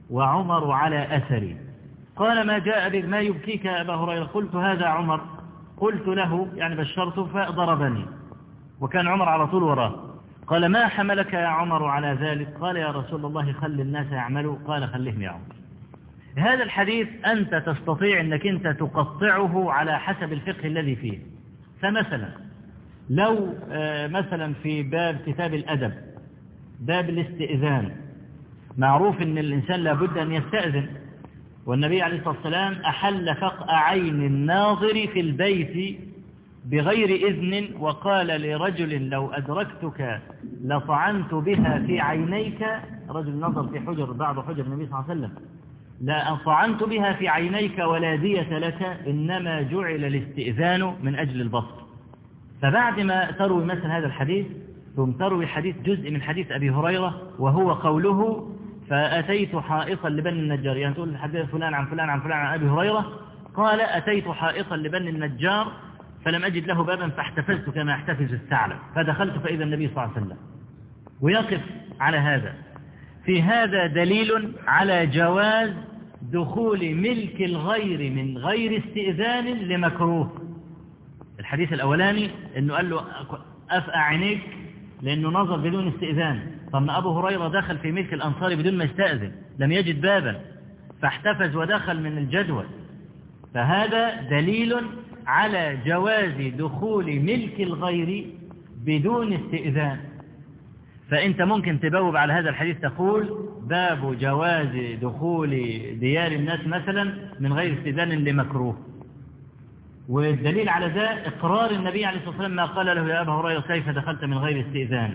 وعمر على أثري. قال ما جاء بك ما يبكيك يا أبا هريرة؟ قلت هذا عمر. قلت له يعني بشرته فضربني. وكان عمر على طول وراه. قال ما حملك يا عمر على ذلك؟ قال يا رسول الله خل الناس يعملوا. قال خلهم يا عمر. هذا الحديث أنت تستطيع أنك أنت تقطعه على حسب الفقه الذي فيه. فمثلا لو مثلا في باب كتاب الأدب باب الاستئذان معروف أن الإنسان لابد أن يستأذن. والنبي عليه الصلاة والسلام أحل فقع عين الناظر في البيت بغير إذن وقال لرجل لو أدركتك لطعنت بها في عينيك رجل نظر في حجر بعض حجر النبي صلى الله عليه وسلم لا أطعنت بها في عينيك ولا دية لك إنما جعل الاستئذان من أجل البصر فبعد ما تروي مثلا هذا الحديث ثم تروي حديث جزء من حديث أبي هريرة وهو قوله فأتيت حائطا لبني النجار. يعني تقول حديث فلان عن فلان عن فلان عن أبي هريرة. قال أتيت حائطا لبني النجار فلم أجد له بابا فاحتفزت كما يحتفز الثعلب. فدخلت فإذا النبي صلى الله عليه وسلم. ويقف على هذا. في هذا دليل على جواز دخول ملك الغير من غير استئذان لمكروه. الحديث الأولاني أنه قال له أفقع عينيك لأنه نظر بدون استئذان. طب أبو هريرة دخل في ملك الأنصار بدون ما يستأذن لم يجد بابا فاحتفز ودخل من الجدول. فهذا دليل على جواز دخول ملك الغير بدون استئذان. فأنت ممكن تبوب على هذا الحديث تقول باب جواز دخول ديار الناس مثلا من غير استئذان لمكروه. والدليل على ذا إقرار النبي عليه الصلاة والسلام ما قال له يا أبا هريرة كيف دخلت من غير استئذان؟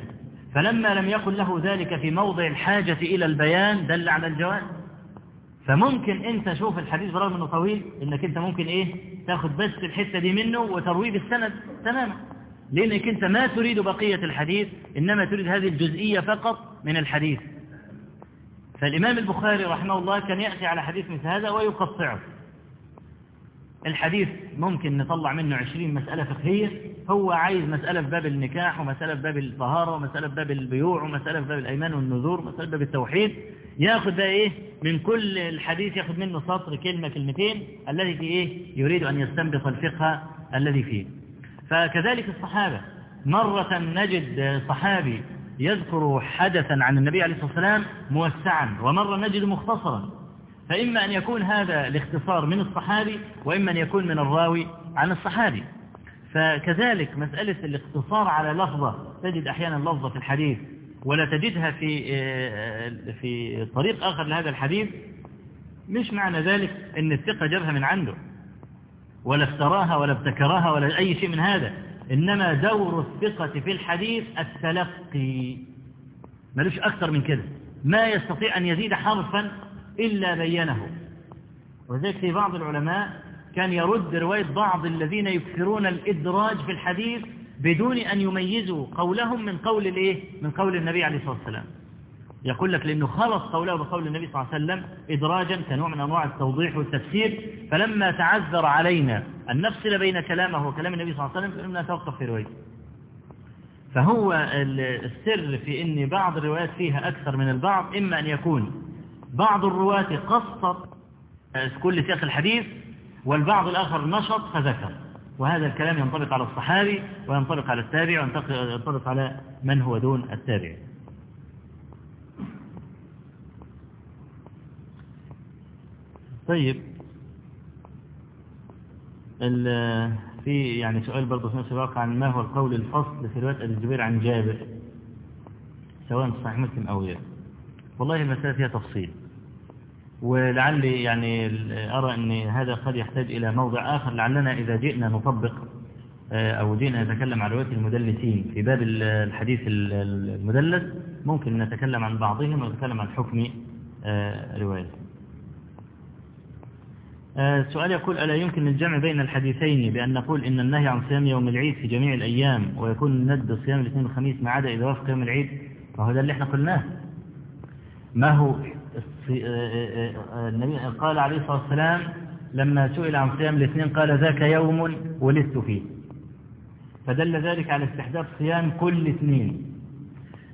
فلما لم يكن له ذلك في موضع الحاجة إلى البيان دل على الجواز. فممكن أنت شوف الحديث برغم أنه طويل إنك أنت ممكن إيه؟ تاخد بس الحتة دي منه وترويه بالسند تماما. لأنك أنت ما تريد بقية الحديث إنما تريد هذه الجزئية فقط من الحديث. فالإمام البخاري رحمه الله كان يأتي على حديث مثل هذا ويقطعه. الحديث ممكن نطلع منه عشرين مسألة فقهية هو عايز مسألة في باب النكاح ومسألة في باب الطهارة ومسألة في باب البيوع ومسألة في باب الأيمان والنذور ومسألة في باب التوحيد. ياخد بقى إيه؟ من كل الحديث ياخد منه سطر كلمة كلمتين الذي في إيه؟ يريد أن يستنبط الفقه الذي فيه. فكذلك الصحابة. مرة نجد صحابي يذكر حدثا عن النبي عليه الصلاة والسلام موسعا ومرة نجد مختصرا. فإما أن يكون هذا الاختصار من الصحابي وإما أن يكون من الراوي عن الصحابي. فكذلك مسألة الاقتصار على لفظة تجد أحيانا لفظة في الحديث ولا تجدها في في طريق آخر لهذا الحديث مش معنى ذلك أن الثقة جابها من عنده ولا افتراها ولا ابتكرها ولا أي شيء من هذا إنما دور الثقة في الحديث التلقي. ملوش أكثر من كده. ما يستطيع أن يزيد حرفا إلا بينه وذلك في بعض العلماء كان يرد رواية بعض الذين يكثرون الإدراج في الحديث بدون أن يميزوا قولهم من قول الإيه؟ من قول النبي عليه الصلاة والسلام يقول لك لأنه خلص قوله بقول النبي صلى الله عليه وسلم إدراجا كنوع من أنواع التوضيح والتفسير فلما تعذر علينا أن نفصل بين كلامه وكلام النبي صلى الله عليه وسلم فإننا نتوقف في روايته فهو السر في أن بعض الروايات فيها أكثر من البعض إما أن يكون بعض الرواة قصر كل سياق الحديث والبعض الآخر نشط فذكر. وهذا الكلام ينطبق على الصحابي وينطبق على التابع وينطبق على من هو دون التابع. طيب. في يعني سؤال برضه في نفس عن ما هو القول الفصل في رواية الزبير عن جابر سواء صحيح مسلم أو غيره. والله المسألة فيها تفصيل. ولعلي يعني أرى أن هذا قد يحتاج إلى موضع آخر لعلنا إذا جئنا نطبق أو جئنا نتكلم عن رواية المدلسين. في باب الحديث المدلس ممكن نتكلم عن بعضهم ونتكلم عن حكم روايته السؤال يقول ألا يمكن الجمع بين الحديثين بأن نقول إن النهي عن صيام يوم العيد في جميع الأيام ويكون ند صيام الاثنين والخميس ما عدا إذا وافق يوم العيد؟ فهو ده اللي إحنا قلناه. ما هو النبي قال عليه الصلاة والسلام لما سئل عن صيام الاثنين قال ذاك يوم ولدت فيه. فدل ذلك على استحباب صيام كل اثنين.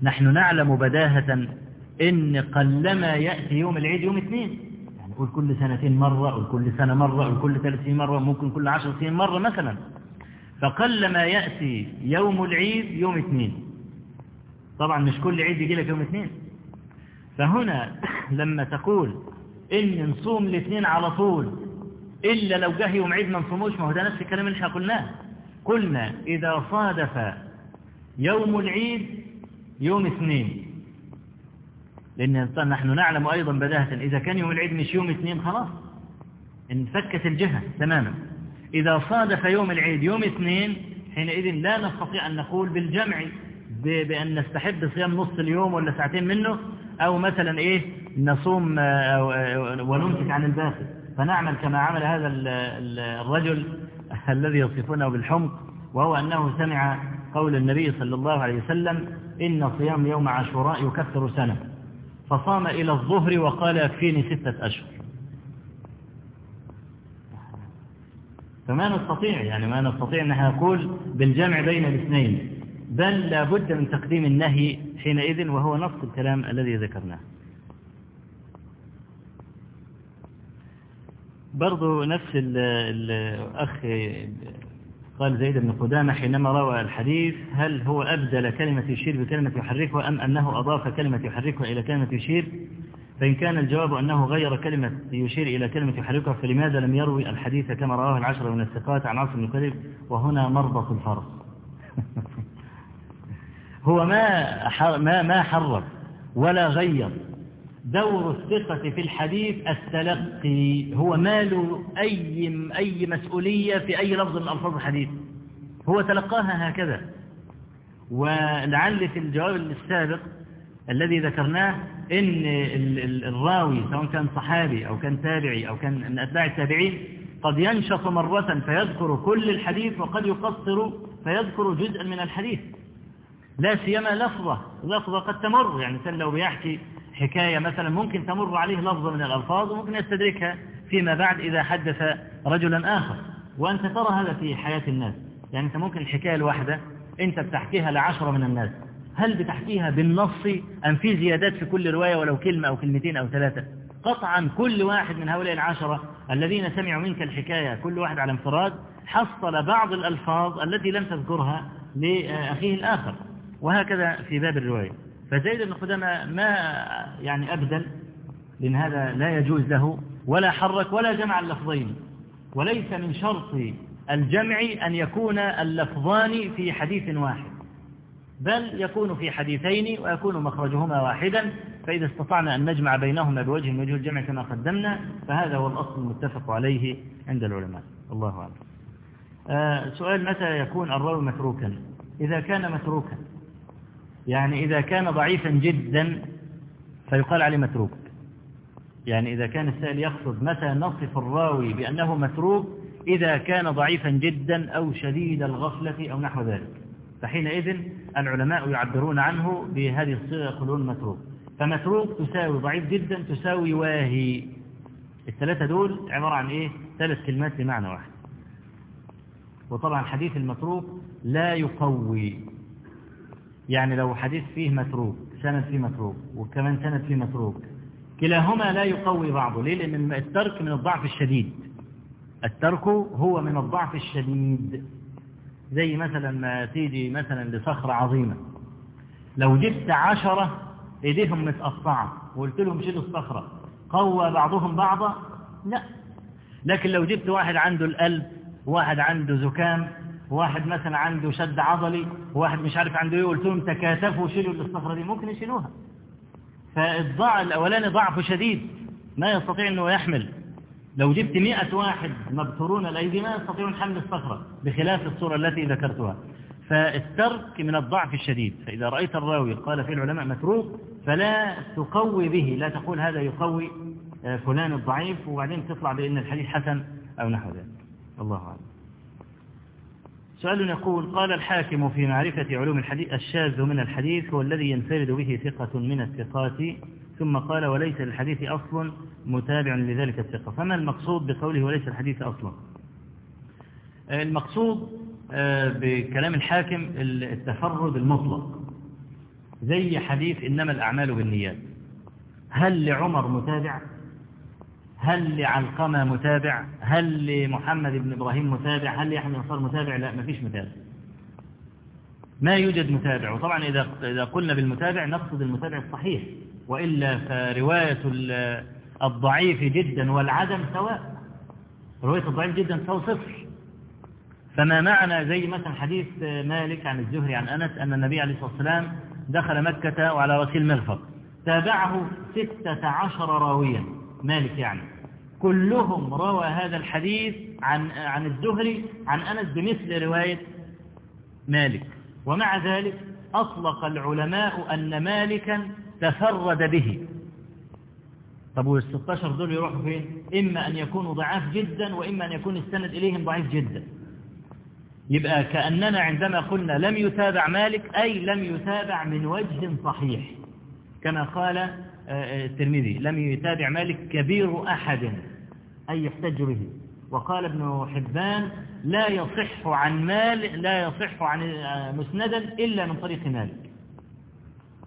نحن نعلم بداهة إن قلما يأتي يوم العيد يوم اثنين. يعني قول كل سنتين مرة قول كل سنة مرة قول كل ثلاث سنين مرة ممكن كل عشر سنين مرة مثلا. فقلما يأتي يوم العيد يوم اثنين. طبعا مش كل عيد يجي لك يوم اثنين. فهنا لما تقول إن نصوم الاثنين على طول إلا لو جه يوم عيد ما نصوموش ما هو ده نفس الكلام اللي إحنا قلناه. قلنا إذا صادف يوم العيد يوم اثنين. لأن نحن نعلم أيضا بداهة إذا كان يوم العيد مش يوم اثنين خلاص. انفكت الجهة تماما. إذا صادف يوم العيد يوم اثنين حينئذ لا نستطيع أن نقول بالجمع بأن نستحب صيام نص اليوم ولا ساعتين منه. أو مثلا إيه نصوم ونمسك عن الباقي. فنعمل كما عمل هذا الرجل الذي يصفونه بالحمق وهو أنه سمع قول النبي صلى الله عليه وسلم إن صيام يوم عاشوراء يكفر سنة. فصام إلى الظهر وقال يكفيني ستة أشهر. فما نستطيع يعني ما نستطيع أن نقول بالجمع بين الاثنين. بل لابد من تقديم النهي حينئذ وهو نص الكلام الذي ذكرناه. برضو نفس الأخ قال زيد بن قدامة حينما روى الحديث هل هو أبدل كلمة يشير بكلمة يحركها أم أنه أضاف كلمة يحركها إلى كلمة يشير؟ فإن كان الجواب أنه غير كلمة يشير إلى كلمة يحركها فلماذا لم يروي الحديث كما رواه العشرة من الثقات عن عاصم بن وهنا مربط الفرس هو ما ما ما حرف ولا غير. دور الثقة في الحديث التلقي. هو ما له أي أي مسؤولية في أي لفظ من ألفاظ الحديث. هو تلقاها هكذا. ولعل في الجواب السابق الذي ذكرناه إن الراوي سواء كان صحابي أو كان تابعي أو كان من أتباع التابعين قد ينشط مرة فيذكر كل الحديث وقد يقصر فيذكر جزءا من الحديث. لا سيما لفظة لفظة قد تمر يعني مثلا لو بيحكي حكاية مثلا ممكن تمر عليه لفظة من الألفاظ وممكن يستدركها فيما بعد إذا حدث رجلا آخر. وأنت ترى هذا في حياة الناس. يعني أنت ممكن الحكاية الواحدة أنت بتحكيها لعشرة من الناس. هل بتحكيها بالنص أم في زيادات في كل رواية ولو كلمة أو كلمتين أو ثلاثة؟ قطعا كل واحد من هؤلاء العشرة الذين سمعوا منك الحكاية كل واحد على انفراد حصل بعض الألفاظ التي لم تذكرها لأخيه الآخر. وهكذا في باب الرواية. فزيد بن خدامة ما يعني أبدل لأن هذا لا يجوز له ولا حرك ولا جمع اللفظين. وليس من شرط الجمع أن يكون اللفظان في حديث واحد بل يكون في حديثين ويكون مخرجهما واحدا. فإذا استطعنا أن نجمع بينهما بوجه من الجمع كما قدمنا فهذا هو الأصل المتفق عليه عند العلماء. الله أعلم. آه سؤال متى يكون الراوي متروكا؟ إذا كان متروكا. يعني إذا كان ضعيفا جدا فيقال عليه متروك. يعني إذا كان السائل يقصد متى نصف الراوي بأنه متروك إذا كان ضعيفا جدا أو شديد الغفلة أو نحو ذلك. فحينئذ العلماء يعبرون عنه بهذه الصيغة يقولون متروك. فمتروك تساوي ضعيف جدا تساوي واهي. الثلاثة دول عبارة عن إيه؟ ثلاث كلمات بمعنى واحد. وطبعا حديث المتروك لا يقوي. يعني لو حديث فيه متروك سند فيه متروك وكمان سند فيه متروك كلاهما لا يقوي بعضه. ليه؟ لأن الترك من الضعف الشديد. الترك هو من الضعف الشديد. زي مثلا ما تيجي مثلا لصخرة عظيمة. لو جبت عشرة إيديهم متقطعة وقلت لهم شيلوا الصخرة قوى بعضهم بعضا؟ لا. لكن لو جبت واحد عنده القلب واحد عنده زكام واحد مثلا عنده شد عضلي واحد مش عارف عنده إيه قلت لهم تكاتفوا شيلوا الصخرة دي ممكن يشيلوها. فالضعف الأولاني ضعف شديد ما يستطيع أنه يحمل. لو جبت مئة واحد مبتورون الأيدي ما يستطيعون حمل الصخرة بخلاف الصورة التي ذكرتها. فالترك من الضعف الشديد. فإذا رأيت الراوي قال في العلماء متروك فلا تقوي به. لا تقول هذا يقوي فلان الضعيف وبعدين تطلع بأن الحديث حسن أو نحو ذلك. الله أعلم. سؤال يقول قال الحاكم في معرفة علوم الحديث الشاذ من الحديث هو الذي ينفرد به ثقة من الثقات ثم قال وليس للحديث أصل متابع لذلك الثقة. فما المقصود بقوله وليس الحديث أصلا المقصود بكلام الحاكم التفرد المطلق. زي حديث إنما الأعمال بالنيات. هل لعمر متابع؟ هل لعلقمة متابع؟ هل لمحمد بن إبراهيم متابع؟ هل لأحمد نصار متابع؟ لا ما فيش متابع. ما يوجد متابع. وطبعا إذا إذا قلنا بالمتابع نقصد المتابع الصحيح. وإلا فرواية الضعيف جدا والعدم سواء. رواية الضعيف جدا تساوي صفر. فما معنى زي مثلا حديث مالك عن الزهري عن أنس أن النبي عليه الصلاة والسلام دخل مكة وعلى رسيل مغفر تابعه ستة عشر راويا. مالك يعني. كلهم روى هذا الحديث عن عن الزهري عن أنس بمثل رواية مالك. ومع ذلك أطلق العلماء أن مالكا تفرد به. طب والستاشر دول يروحوا فين؟ إما أن يكونوا ضعاف جدا وإما أن يكون السند إليهم ضعيف جدا. يبقى كأننا عندما قلنا لم يتابع مالك أي لم يتابع من وجه صحيح. كما قال الترمذي لم يتابع مالك كبير أحد. أي يحتج به. وقال ابن حبان لا يصح عن مال لا يصح عن مسندا إلا من طريق مالك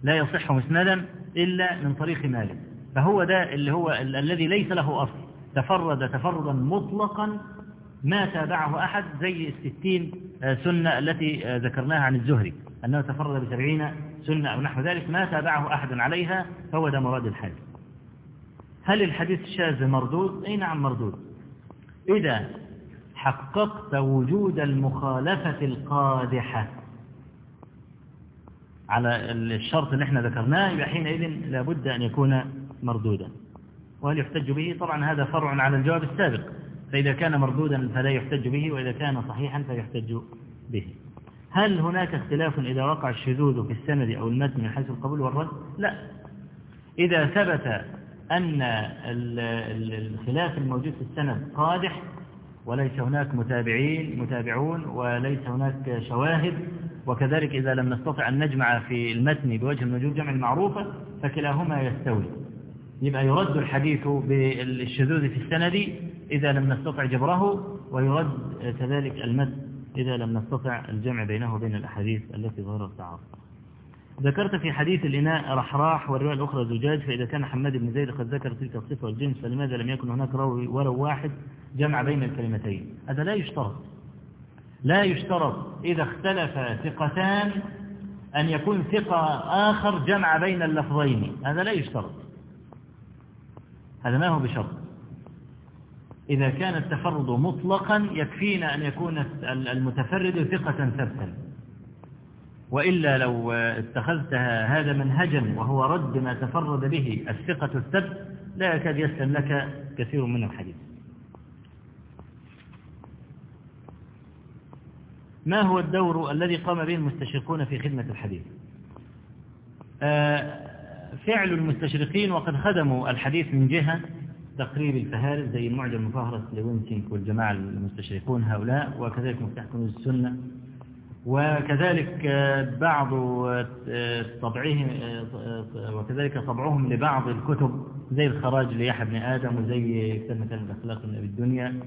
لا يصح مسندا إلا من طريق مالك فهو ده اللي هو ال الذي ليس له أصل. تفرد تفردا مطلقا ما تابعه أحد زي الستين سنة التي ذكرناها عن الزهري. أنه تفرد بسبعين سنة أو نحو ذلك ما تابعه أحد عليها فهو ده مراد الحاج. هل الحديث الشاذ مردود؟ أي نعم مردود. إذا حققت وجود المخالفة القادحة على الشرط اللي إحنا ذكرناه يبقى حينئذ لابد أن يكون مردودا. وهل يحتج به؟ طبعا هذا فرع على الجواب السابق. فإذا كان مردودا فلا يحتج به وإذا كان صحيحا فيحتج به. هل هناك اختلاف إذا وقع الشذوذ في السند أو المتن من حيث القبول والرد؟ لا. إذا ثبت أن الخلاف الموجود في السند قادح وليس هناك متابعين متابعون وليس هناك شواهد وكذلك إذا لم نستطع أن نجمع في المتن بوجه وجوه جمع المعروفة فكلاهما يستوي يبقى يرد الحديث بالشذوذ في السند إذا لم نستطع جبره ويرد كذلك المتن إذا لم نستطع الجمع بينه وبين الأحاديث التي ظهرت تعارض ذكرت في حديث الإناء رحراح والرواية الأخرى زجاج فإذا كان حماد بن زيد قد ذكر تلك الصفة والجنس فلماذا لم يكن هناك راوي ولو واحد جمع بين الكلمتين؟ هذا لا يشترط. لا يشترط. إذا اختلف ثقتان أن يكون ثقة آخر جمع بين اللفظين. هذا لا يشترط. هذا ما هو بشرط. إذا كان التفرد مطلقا يكفينا أن يكون المتفرد ثقة ثبتا وإلا لو اتخذت هذا منهجا وهو رد ما تفرد به الثقة الثبت لا يكاد يسلم لك كثير من الحديث. ما هو الدور الذي قام به المستشرقون في خدمة الحديث؟ فعل المستشرقين وقد خدموا الحديث من جهة تقريب الفهارس زي المعجم المفهرس لوينسينك والجماعة المستشرقون هؤلاء وكذلك مفتاح كنوز السنة. وكذلك بعض طبعهم وكذلك طبعهم لبعض الكتب زي الخراج ليحيى بن آدم وزي كتاب مثلا الأخلاق من أبي الدنيا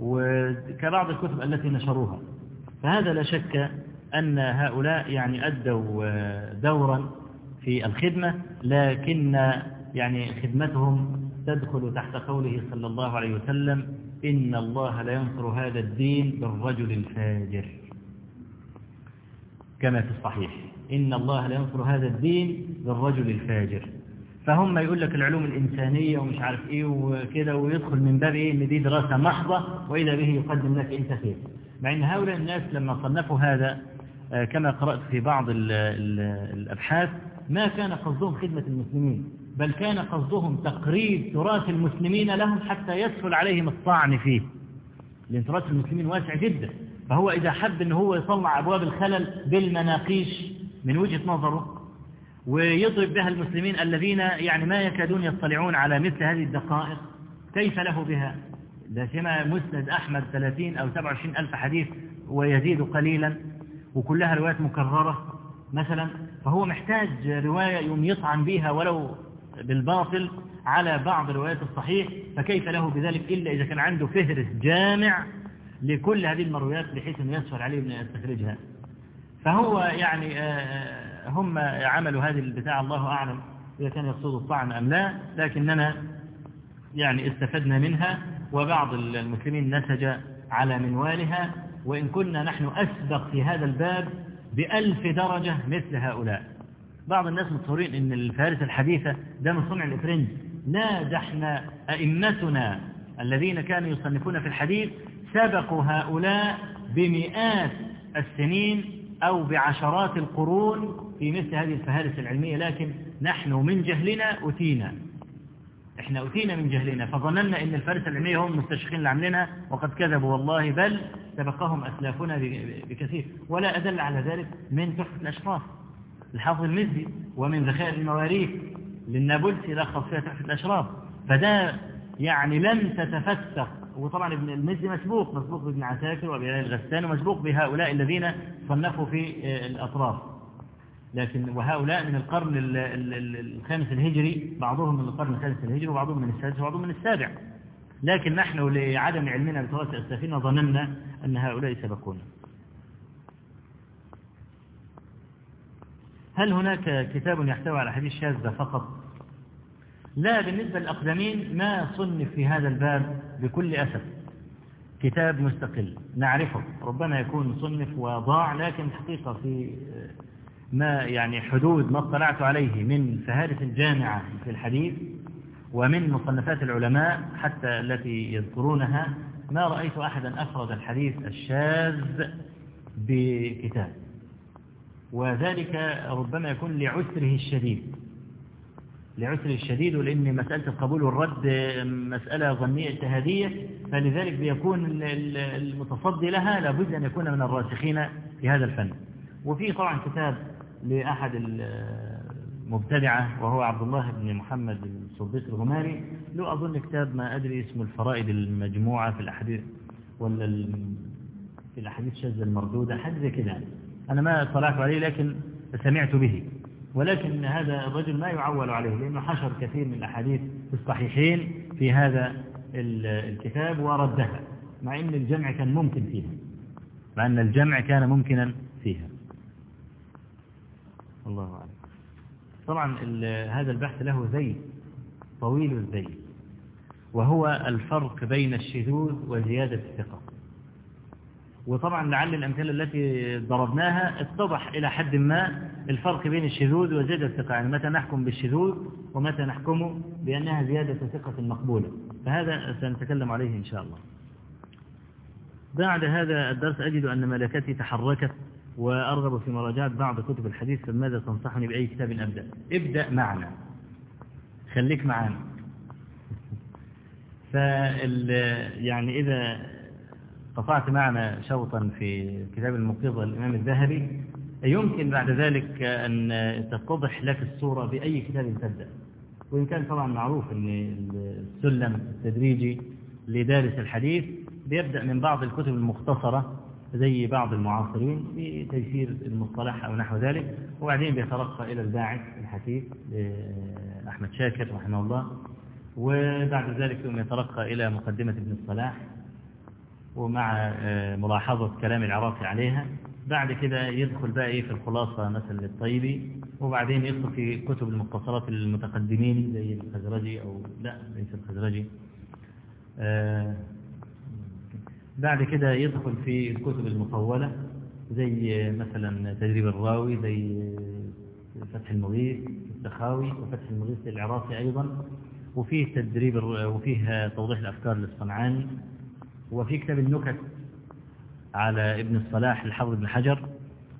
وكبعض الكتب التي نشروها. فهذا لا شك أن هؤلاء يعني أدوا دورا في الخدمة لكن يعني خدمتهم تدخل تحت قوله صلى الله عليه وسلم إن الله لا ينصر هذا الدين بالرجل الفاجر. كما في الصحيح. إن الله لا ينصر هذا الدين بالرجل الفاجر. فهم يقول لك العلوم الإنسانية ومش عارف إيه وكده ويدخل من باب إيه؟ إن دي دراسة محضة وإذا به يقدم لك أنت خير. مع أن هؤلاء الناس لما صنفوا هذا كما قرأت في بعض ال ال الأبحاث ما كان قصدهم خدمة المسلمين بل كان قصدهم تقريب تراث المسلمين لهم حتى يسهل عليهم الطعن فيه. لأن تراث المسلمين واسع جدا. فهو إذا حب أن هو يطلع أبواب الخلل بالمناقيش من وجهة نظره ويضرب بها المسلمين الذين يعني ما يكادون يطلعون على مثل هذه الدقائق كيف له بها؟ ده سمع مسند أحمد 30 أو 27 ألف حديث ويزيد قليلا وكلها روايات مكررة مثلا فهو محتاج رواية يوم يطعن بها ولو بالباطل على بعض روايات الصحيح فكيف له بذلك إلا إذا كان عنده فهرس جامع لكل هذه المرويات بحيث أن يسهل عليه أن يستخرجها. فهو يعني هم عملوا هذه البتاع الله أعلم إذا كان يقصد الطعن أم لا لكننا يعني استفدنا منها وبعض المسلمين نسج على منوالها وإن كنا نحن أسبق في هذا الباب بألف درجة مثل هؤلاء. بعض الناس متصورين أن الفارس الحديثة ده من صنع الإفرنج. إحنا أئمتنا الذين كانوا يصنفون في الحديث سبقوا هؤلاء بمئات السنين أو بعشرات القرون في مثل هذه الفهارس العلمية لكن نحن من جهلنا أتينا. إحنا أتينا من جهلنا فظننا إن الفارس العلمية هم المستشرقين اللي عاملينها وقد كذبوا والله بل سبقهم أسلافنا بكثير. ولا أدل على ذلك من تحفة الأشراف. الحافظ المزي ومن ذخائر المواريث للنابلسي لخص فيها تحفة الأشراف. فده يعني لم تتفتق وطبعا ابن المزي مسبوق مسبوق بابن عساكر وأبي الغسان ومسبوق بهؤلاء الذين صنفوا في الأطراف. لكن وهؤلاء من القرن الخامس الهجري بعضهم من القرن الخامس الهجري وبعضهم من السادس وبعضهم من السابع. لكن نحن لعدم علمنا بتراث أسلافنا ظننا أن هؤلاء سبقونا. هل هناك كتاب يحتوي على حديث شاذة فقط؟ لا بالنسبة للأقدمين ما صنف في هذا الباب بكل أسف. كتاب مستقل. نعرفه. ربما يكون صنف وضاع لكن حقيقة في ما يعني حدود ما اطلعت عليه من فهارس الجامعة في الحديث ومن مصنفات العلماء حتى التي يذكرونها ما رأيت أحدا أفرد الحديث الشاذ بكتاب. وذلك ربما يكون لعسره الشديد. لعسره الشديد ولأن مسألة القبول والرد مسألة ظنية اجتهادية فلذلك بيكون المتصدي لها لابد أن يكون من الراسخين في هذا الفن. وفي طبعا كتاب لأحد المبتدعة وهو عبد الله بن محمد الصديق الغماري. له أظن كتاب ما أدري اسمه الفرائد المجموعة في الأحاديث ولا في الأحاديث الشاذة المردودة حاجة زي كده. أنا ما اطلعت عليه لكن سمعت به. ولكن هذا الرجل ما يعول عليه لأنه حشر كثير من الأحاديث الصحيحين في هذا الكتاب وردها مع أن الجمع كان ممكن فيها. مع أن الجمع كان ممكنا فيها. الله أعلم. طبعا هذا البحث له زي طويل الزي وهو الفرق بين الشذوذ وزيادة الثقة. وطبعا لعل الأمثلة التي ضربناها اتضح إلى حد ما الفرق بين الشذوذ وزيادة الثقة. يعني متى نحكم بالشذوذ ومتى نحكم بأنها زيادة ثقة مقبولة. فهذا سنتكلم عليه إن شاء الله. بعد هذا الدرس أجد أن ملكتي تحركت وأرغب في مراجعة بعض كتب الحديث فماذا تنصحني بأي كتاب أبدأ؟ ابدأ معنا. خليك معنا. فال يعني إذا قطعت معنا شوطا في كتاب الموقظة للإمام الذهبي. يمكن بعد ذلك أن تتضح لك الصورة بأي كتاب تبدأ. وإن كان طبعا معروف أن السلم التدريجي لدارس الحديث بيبدأ من بعض الكتب المختصرة زي بعض المعاصرين بتيسير المصطلح أو نحو ذلك. وبعدين بيترقى إلى الباعث الحديث أحمد شاكر رحمه الله. وبعد ذلك يترقى إلى مقدمة ابن الصلاح. ومع ملاحظة كلام العراقي عليها. بعد كده يدخل بقى إيه في الخلاصة مثلا للطيبي وبعدين يدخل في كتب المختصرات المتقدمين زي الخزرجي أو لا ليس الخزرجي. آه بعد كده يدخل في الكتب المطولة زي مثلا تدريب الراوي زي فتح المغيث السخاوي وفتح المغيث العراقي أيضا. وفيه تدريب وفيه توضيح الأفكار للصنعاني. وفي كتاب النكت على ابن الصلاح الحافظ بن حجر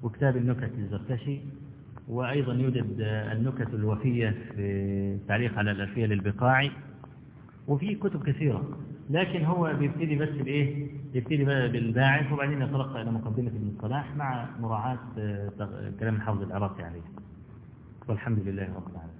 وكتاب النكت للزركشي وأيضا يوجد النكت الوفية في التعليق على الألفية للبقاعي وفي كتب كثيرة لكن هو بيبتدي بس بإيه؟ يبتدي بقى بالباعث وبعدين يترقى إلى مقدمة ابن الصلاح مع مراعاة كلام الحافظ العراقي عليه. والحمد لله رب العالمين.